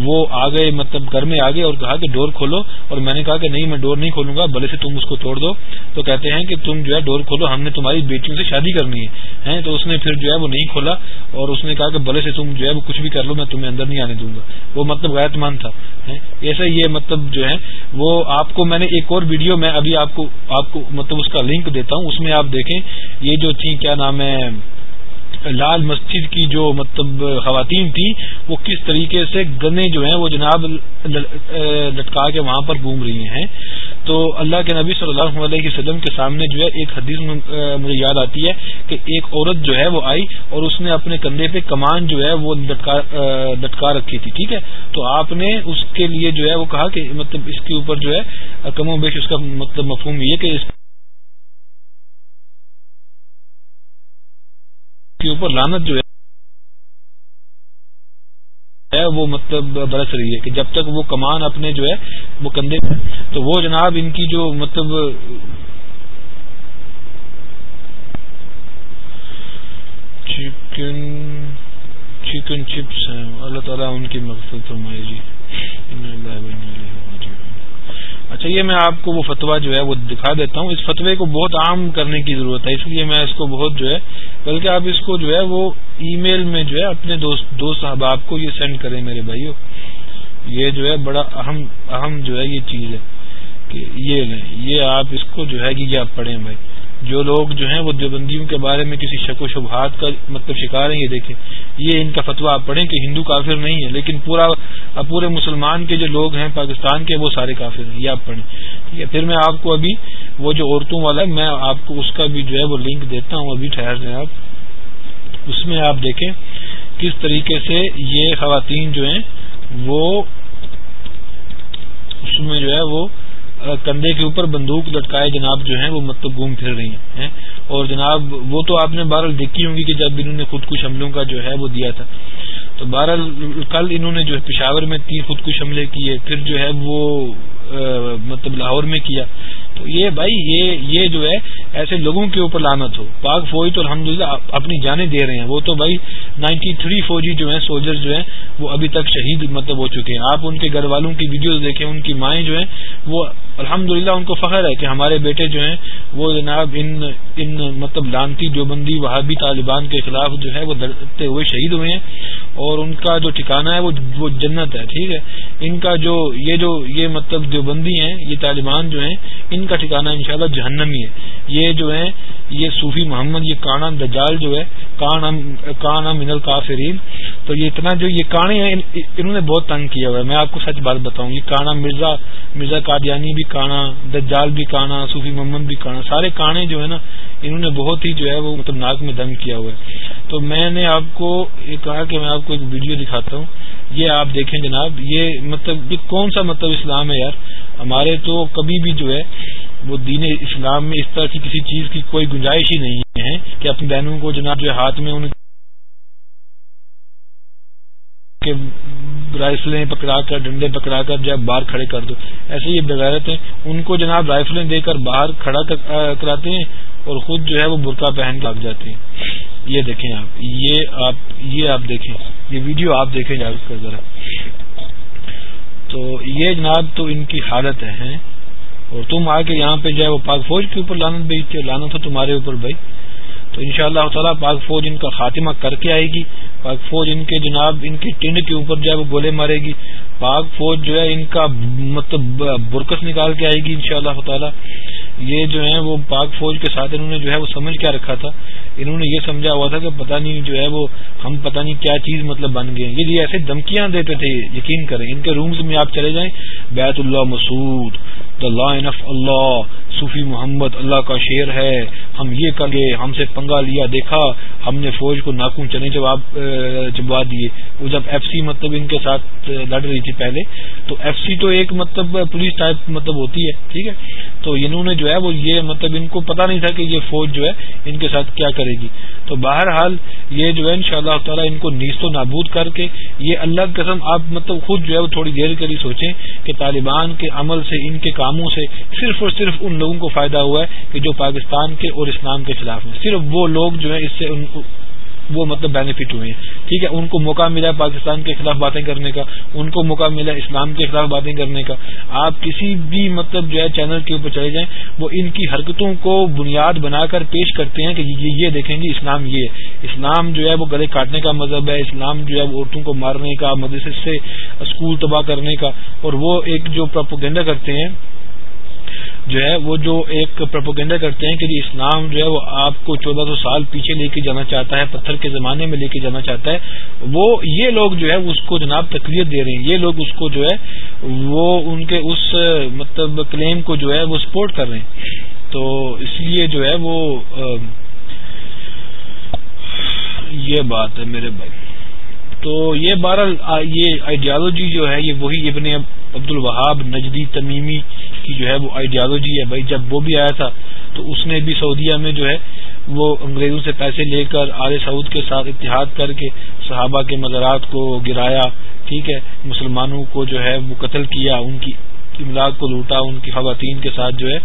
وہ آ گئے مطلب گھر میں آگے اور کہا کہ ڈور کھولو اور میں نے کہا کہ نہیں، میں ڈور نہیں کھولوں گا بلے سے تم اس کو توڑ دو۔ تو کہتے ہیں کہ تم جو ہے ڈور کھولو، ہم نے تمہاری بیٹیوں سے شادی کرنی ہے تو اس نے پھر جو ہے وہ نہیں کھولا اور اس نے کہا کہ بلے سے تم جو ہے وہ کچھ بھی کر لو، میں تمہیں اندر نہیں آنے دوں گا۔ وہ مطلب غیر مان تھا ایسا یہ مطلب جو ہے وہ آپ کو میں نے ایک اور ویڈیو میں ابھی آپ کو آپ کو مطلب اس کا لنک دیتا ہوں، اس میں آپ دیکھیں۔ یہ جو تھی، کیا نام ہے؟ لال مسجد کی جو مطلب خواتین تھیں وہ کس طریقے سے گنے جو ہیں، وہ جناب لٹکا کے وہاں پر گھوم رہی ہیں۔ تو اللہ کے نبی صلی اللہ علیہ وسلم کے سامنے جو ہے، ایک حدیث مجھے یاد آتی ہے کہ ایک عورت جو ہے، وہ آئی اور اس نے اپنے کندھے پہ کمان جو ہے، وہ لٹکا رکھی تھی، ٹھیک ہے؟ تو آپ نے اس کے لیے جو ہے، وہ کہا کہ مطلب اس کے اوپر جو ہے، کم و بیش اس کا مطلب مفہوم یہ کہ اس کے اوپر لانت جو ہے وہ مطلب برس رہی ہے کہ جب تک وہ کمان اپنے جو ہے وہ کندھے تو وہ جناب ان کی جو مطلب چکن چکن چپس ہیں۔ اللہ تعالیٰ ان کی مقصد فرمائے جی۔ اچھا یہ میں آپ کو وہ فتوا جو ہے وہ دکھا دیتا ہوں۔ اس فتوے کو بہت عام کرنے کی ضرورت ہے، اس لیے میں اس کو بہت جو ہے، بلکہ آپ اس کو جو ہے وہ ای میل میں جو ہے اپنے دوست دوست احباب کو یہ سینڈ کریں میرے بھائیو۔ یہ جو ہے بڑا اہم اہم جو ہے یہ چیز ہے کہ یہ لیں، یہ آپ اس کو جو ہے یہ آپ پڑھیں بھائی۔ جو لوگ جو ہیں وہ دیوبندیوں کے بارے میں کسی شک و شبہات کا مطلب شکار ہیں، یہ دیکھیں۔ یہ ان کا فتویٰ آپ پڑھیں کہ ہندو کافر نہیں ہے لیکن پورا پورے مسلمان کے جو لوگ ہیں، پاکستان کے، وہ سارے کافر ہیں، یہ آپ پڑھیں۔ ٹھیک ہے، پھر میں آپ کو ابھی وہ جو عورتوں والا ہے، میں آپ کو اس کا بھی جو ہے وہ لنک دیتا ہوں ابھی ٹھہر دیں آپ۔ اس میں آپ دیکھیں کس طریقے سے یہ خواتین جو ہیں، وہ اس میں جو ہے وہ کندھے کے اوپر بندوق لٹکائے جناب جو ہیں وہ مطلب گھوم پھر رہی ہیں اور جناب وہ تو آپ نے بہرحال دیکھی ہوں گی کہ جب انہوں نے خود کش حملوں کا جو ہے وہ دیا تھا۔ تو بہرحال کل انہوں نے جو ہے پشاور میں تین خود کش حملے کیے، پھر جو ہے وہ مطلب لاہور میں کیا۔ تو یہ بھائی یہ یہ جو ہے ایسے لوگوں کے اوپر لانت ہو۔ پاک فوج تو الحمدللہ اپنی جانیں دے رہے ہیں۔ وہ تو بھائی نائنٹی تھری فوجی جو ہیں سولجر جو ہیں، وہ ابھی تک شہید مطلب ہو چکے ہیں۔ آپ ان کے گھر والوں کی ویڈیوز دیکھیں، ان کی مائیں جو ہیں، وہ الحمدللہ ان کو فخر ہے کہ ہمارے بیٹے جو ہیں، وہ جناب ان ان مطلب لانتی دیوبندی وہابی طالبان کے خلاف جو ہے، وہ لڑتے ہوئے شہید ہوئے ہیں۔ اور ان کا جو ٹھکانہ ہے، وہ جنت ہے، ٹھیک ہے۔ ان کا جو، یہ جو، یہ مطلب دیوبندی ہیں، یہ طالبان جو ہیں، ان کا ٹھکانا انشاءاللہ جہنمی ہے۔ یہ جو ہے یہ صوفی محمد، یہ کانا دجال جو ہے، کانا من الکافرین۔ تو یہ اتنا جو، یہ کانے ہیں انہوں نے بہت تنگ کیا ہوا ہے۔ میں آپ کو سچ بات بتاؤں، یہ کانا مرزا مرزا قادیانی بھی کانا، دجال بھی کانا، صوفی محمد بھی کانا، سارے کانے جو ہے نا، انہوں نے بہت ہی جو ہے وہ مطلب ناک میں دنگ کیا ہوا ہے۔ تو میں نے آپ کو یہ کہا کہ میں آپ کو ایک ویڈیو دکھاتا ہوں۔ یہ آپ دیکھیں جناب، یہ مطلب یہ کون سا مطلب اسلام ہے یار؟ ہمارے تو کبھی بھی جو ہے، وہ دین اسلام میں اس طرح کی کسی چیز کی کوئی گنجائش ہی نہیں ہے کہ اپنی بہنوں کو جناب جو ہاتھ میں ان کے رائفلیں پکڑا کر، ڈنڈے پکڑا کر، جب باہر کھڑے کر دو۔ ایسے یہ بغیرت ہیں۔ ان کو جناب رائفلیں دے کر باہر کھڑا کراتے ہیں اور خود جو ہے وہ برقع پہن کے جاتے ہیں۔ یہ دیکھیں آپ، یہ آپ یہ آپ دیکھیں۔ یہ ویڈیو آپ دیکھیں جا کر ذرا۔ تو یہ جناب تو ان کی حالت ہے اور تم آ کے یہاں پہ جو ہے وہ پاک فوج کے اوپر لانت بیچتے لانت ہو تمہارے اوپر بھائی۔ تو ان شاء اللہ تعالیٰ پاک فوج ان کا خاتمہ کر کے آئے گی پاک فوج ان کے جناب ان کی ٹنڈ کے اوپر جو ہے وہ گولے مارے گی پاک فوج جو ہے ان کا مطلب برکس نکال کے آئے گی ان شاء اللہ تعالیٰ۔ یہ جو ہے وہ پاک فوج کے ساتھ انہوں نے جو ہے وہ سمجھ کیا رکھا تھا۔ انہوں نے یہ سمجھا ہوا تھا کہ پتہ نہیں جو ہے وہ ہم پتہ نہیں کیا چیز مطلب بن گئے یہ ایسے دھمکیاں دیتے تھے یقین کریں۔ ان کے رومز میں آپ چلے جائیں، بیت اللہ مسعود۔ دا لائن آف اللہ صوفی محمد اللہ کا شیر ہے. ہم یہ کر گئے، ہم سے پنگا لیا، دیکھا، ہم نے فوج کو ناخون چنے جواب جبوا دیے. وہ جب ایف سی مطلب ان کے ساتھ لڑ رہی تھی پہلے، تو ایف سی تو ایک مطلب پولیس ٹائپ مطلب ہوتی ہے، ٹھیک ہے؟ تو انہوں نے جو ہے، وہ یہ مطلب ان کو پتا نہیں تھا کہ یہ فوج جو ہے، ان کے ساتھ کیا کرے گی. تو بہرحال یہ جو ہے ان شاء اللہ تعالیٰ ان کو نیست و نابود کر کے، یہ اللہ قسم آپ مطلب خود جو ہے، وہ تھوڑی دیر کے لیے سوچیں کہ طالبان کے عمل سے ان کے کاموں سے صرف اور صرف ان لوگوں کو فائدہ ہوا ہے کہ جو پاکستان کے اور اسلام کے خلاف ہیں۔ صرف وہ لوگ جو ہے اس سے ان وہ مطلب بینیفٹ ہوئے ہیں۔ ٹھیک ہے، ان کو موقع ملا پاکستان کے خلاف باتیں کرنے کا، ان کو موقع ملا اسلام کے خلاف باتیں کرنے کا۔ آپ کسی بھی مطلب جو ہے چینل کے اوپر چلے جائیں، وہ ان کی حرکتوں کو بنیاد بنا کر پیش کرتے ہیں کہ یہ دیکھیں گے، اسلام یہ ہے۔ اسلام جو ہے وہ گلے کاٹنے کا مذہب ہے، اسلام جو ہے وہ عورتوں کو مارنے کا، مدرسے سے اسکول تباہ کرنے کا۔ اور وہ ایک جو پروپوگینڈا کرتے ہیں جو ہے وہ جو ایک پروپوگینڈا کرتے ہیں کہ جی اسلام جو ہے وہ آپ کو چودہ سو سال پیچھے لے کے جانا چاہتا ہے، پتھر کے زمانے میں لے کے جانا چاہتا ہے، وہ یہ لوگ جو ہے اس کو جناب تقویت دے رہے ہیں، یہ لوگ اس کو جو ہے وہ ان کے اس مطلب کلیم کو جو ہے وہ سپورٹ کر رہے ہیں۔ تو اس لیے جو ہے وہ یہ بات ہے میرے بھائی۔ تو یہ بہرحال یہ آئیڈیالوجی جو ہے، یہ وہی ابن عبد الوہاب نجدی تمیمی کی جو ہے وہ آئیڈیالوجی ہے بھائی، جب وہ بھی آیا تھا تو اس نے بھی سعودیہ میں جو ہے وہ انگریزوں سے پیسے لے کر آل سعود کے ساتھ اتحاد کر کے صحابہ کے مزارات کو گرایا، ٹھیک ہے، مسلمانوں کو جو ہے وہ قتل کیا، ان کی املاک کو لوٹا، ان کی خواتین کے ساتھ جو ہے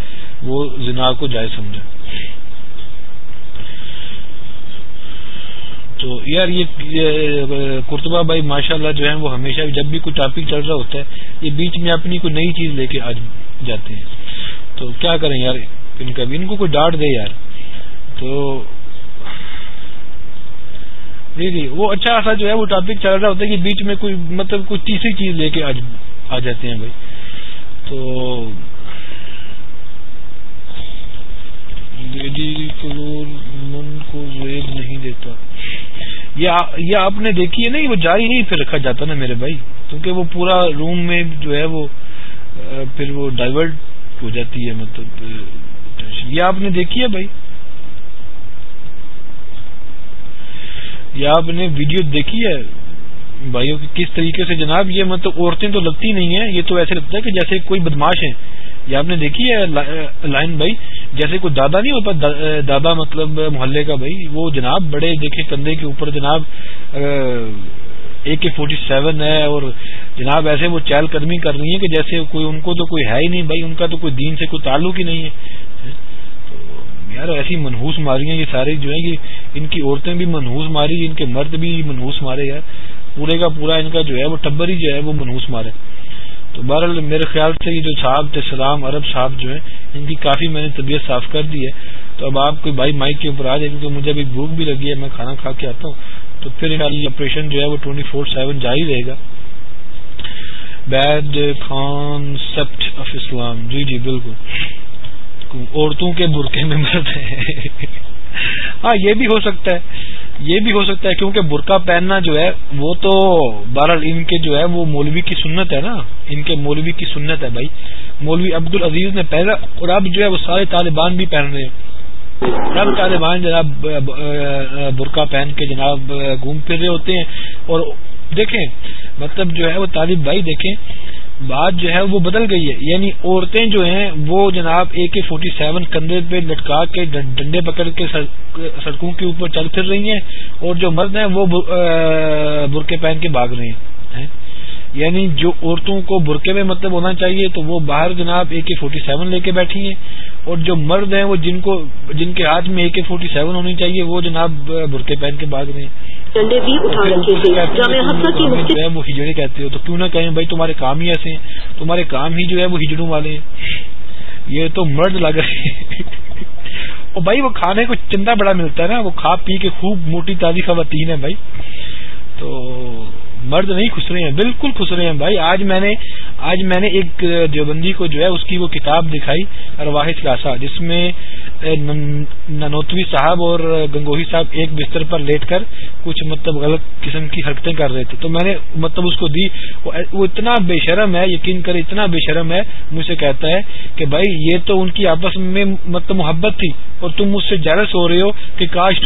وہ زنا کو جائز سمجھا۔ تو یار یہ کرتبہ بھائی ماشاء اللہ جو ہے وہ ہمیشہ جب بھی کوئی ٹاپک چل رہا ہوتا ہے، یہ بیچ میں اپنی کوئی نئی چیز لے کے آ جاتے ہیں۔ تو کیا کریں یار، ان کا بھی ان کو کوئی ڈانٹ دے یار۔ تو جی جی وہ اچھا خاصا جو ہے وہ ٹاپک چل رہا ہوتا ہے کہ بیچ میں کوئی مطلب کوئی تیسری چیز لے کے آ جاتے ہیں بھائی۔ تو من کو ویب نہیں دیتا۔ یہ آپ نے دیکھی ہے؟ نا وہ جاری نہیں پھر رکھا جاتا نا میرے بھائی۔ کیونکہ وہ پورا روم میں جو ہے وہ پھر وہ ڈائیورٹ ہو جاتی ہے مطلب یہ آپ نے دیکھی ہے بھائی؟ یہ آپ نے ویڈیو دیکھی ہے؟ بھائیوں کی کس طریقے سے جناب یہ مطلب عورتیں تو لگتی نہیں ہیں، یہ تو ایسے لگتا ہے کہ جیسے کوئی بدماش ہے یہ آپ نے دیکھی ہے لائن بھائی؟ جیسے کوئی دادا نہیں ہوتا دادا مطلب محلے کا بھائی، وہ جناب بڑے دیکھے کندھے کے اوپر جناب اے کے فورٹی سیون ہے اور جناب ایسے وہ چہل قدمی کر رہی ہیں کہ جیسے کوئی ان کو تو کوئی ہے ہی نہیں بھائی، ان کا تو کوئی دین سے کوئی تعلق ہی نہیں ہے۔ تو یار ایسی منہوس ماری ہیں یہ سارے جو ہے ان کی عورتیں بھی منہوس ماری، ان کے مرد بھی منہوس مارے یار۔ پورے کا پورا ان کا جو ہے، وہ ٹبر ہی جو ہے، وہ منہوس مارے۔ تو بہرحال میرے خیال سے یہ جو صاحب تھے، سلام عرب صاحب جو ہیں، ان کی کافی میں نے طبیعت صاف کر دی ہے۔ تو اب آپ کوئی بھائی مائک کے اوپر آ جائے، کیونکہ مجھے ابھی بھوک بھی لگی ہے، میں کھانا کھا کے آتا ہوں۔ تو پھر آپریشن جو ہے وہ ٹوئنٹی فور سیون جاری رہے گا۔ بیڈ کانسپٹ آف اسلام جی جی بالکل۔ عورتوں کے برقعے میں مرد ہے ہاں یہ بھی ہو سکتا ہے، یہ بھی ہو سکتا ہے، کیونکہ برقع پہننا جو ہے، وہ تو بہرحال ان کے جو ہے، وہ مولوی کی سنت ہے نا۔ ان کے مولوی کی سنت ہے بھائی۔ مولوی عبد العزیز نے پہنا اور اب جو ہے، وہ سارے طالبان بھی پہن رہے ہیں۔ اب طالبان جناب برقع پہن کے جناب گھوم پھر رہے ہوتے ہیں۔ اور دیکھیں مطلب جو ہے، وہ طالب بھائی دیکھیں بات جو ہے وہ بدل گئی ہے۔ یعنی عورتیں جو ہیں وہ جناب اے کے فورٹی سیون کندھے پہ لٹکا کے ڈنڈے پکڑ کے سڑکوں کے اوپر چل پھر رہی ہیں اور جو مرد ہیں وہ برقے پہن کے بھاگ رہے ہیں۔ یعنی جو عورتوں کو برقے میں مطلب ہونا چاہیے تو وہ باہر جناب اے کے فورٹی سیون لے کے بیٹھی ہیں۔ اور جو مرد ہیں وہ جن کو جن کے ہاتھ میں اے کے فورٹی سیون ہونی چاہیے وہ جناب برقے پہن کے بھاگ رہے ہیں۔ ڈنڈے بھی اٹھا رکھے تھے۔ جامع حفصہ کی جو ہے وہ ہجڑے کہتے ہو تو کیوں نہ کہیں بھائی تمہارے کام ہی ایسے ہیں۔ تمہارے کام ہی جو ہے وہ ہجڑوں والے ہیں۔ یہ تو مرد لگ رہے اور بھائی وہ کھانے کو چندہ بڑا ملتا ہے نا وہ کھا پی کے خوب موٹی تازی خواتین ہے بھائی۔ تو مرد نہیں خس رہے ہیں، بالکل خس رہے ہیں بھائی۔ آج میں نے آج میں نے ایک دیوبندی کو جو ہے، اس کی وہ کتاب دکھائی، ارواح خلاصہ، جس میں ننوتوی صاحب اور گنگوہی صاحب ایک بستر پر لیٹ کر کچھ مطلب غلط قسم کی حرکتیں کر رہے تھے۔ تو میں نے مطلب اس کو دی۔ وہ اتنا بے شرم ہے، یقین کر اتنا بے شرم ہے، مجھ سے کہتا ہے کہ بھائی، یہ تو ان کی آپس میں مطلب محبت تھی اور تم مجھ سے جیلس ہو رہے ہو کہ کاش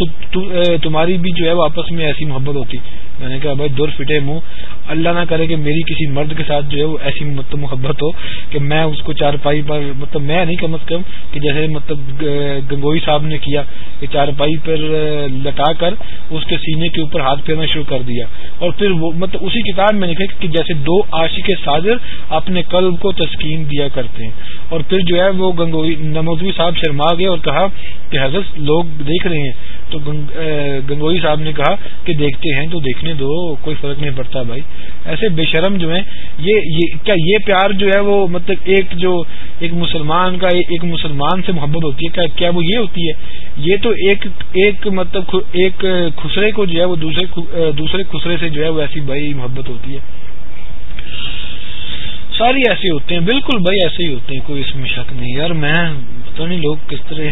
تمہاری بھی جو ہے وہ آپس میں ایسی محبت ہوتی۔ میں نے کہا بھائی، دور فٹے منہ اللہ نہ کرے کہ میری کسی مرد کے ساتھ جو ہے وہ ایسی مطلب محبت ہو کہ میں اس کو چارپائی پر مطلب میں نہیں کم از کم کہ جیسے مطلب گنگوئی صاحب نے کیا کہ چارپائی پر لٹا کر اس کے سینے کے اوپر ہاتھ پھیرنا شروع کر دیا۔ اور پھر وہ مطلب اسی کتاب میں لکھا کہ جیسے دو آشی کے ساجر اپنے قلب کو تسکین دیا کرتے ہیں۔ اور پھر جو ہے وہ گنگوئی نموزوی صاحب شرما گئے اور کہا کہ حضرت لوگ دیکھ رہے ہیں۔ تو گنگوئی صاحب نے کہا کہ دیکھتے ہیں تو دیکھنے دو، کوئی فرق نہیں۔ پڑتا بھائی۔ ایسے بے شرم جو ہیں، یہ کیا یہ پیار جو ہے وہ مطلب ایک جو، ایک مسلمان کا، ایک مسلمان سے محبت ہوتی ہے؟ کیا وہ یہ ہوتی ہے؟ یہ تو ایک ایک مطلب ایک خسرے کو جو ہے وہ دوسرے دوسرے خسرے سے جو ہے وہ ایسی بھائی محبت ہوتی ہے۔ ساری ایسے ہوتے ہیں، بالکل بھائی ایسے ہی ہوتے ہیں، کوئی اس میں شک نہیں۔ یار، میں، پتہ نہیں لوگ کس طرح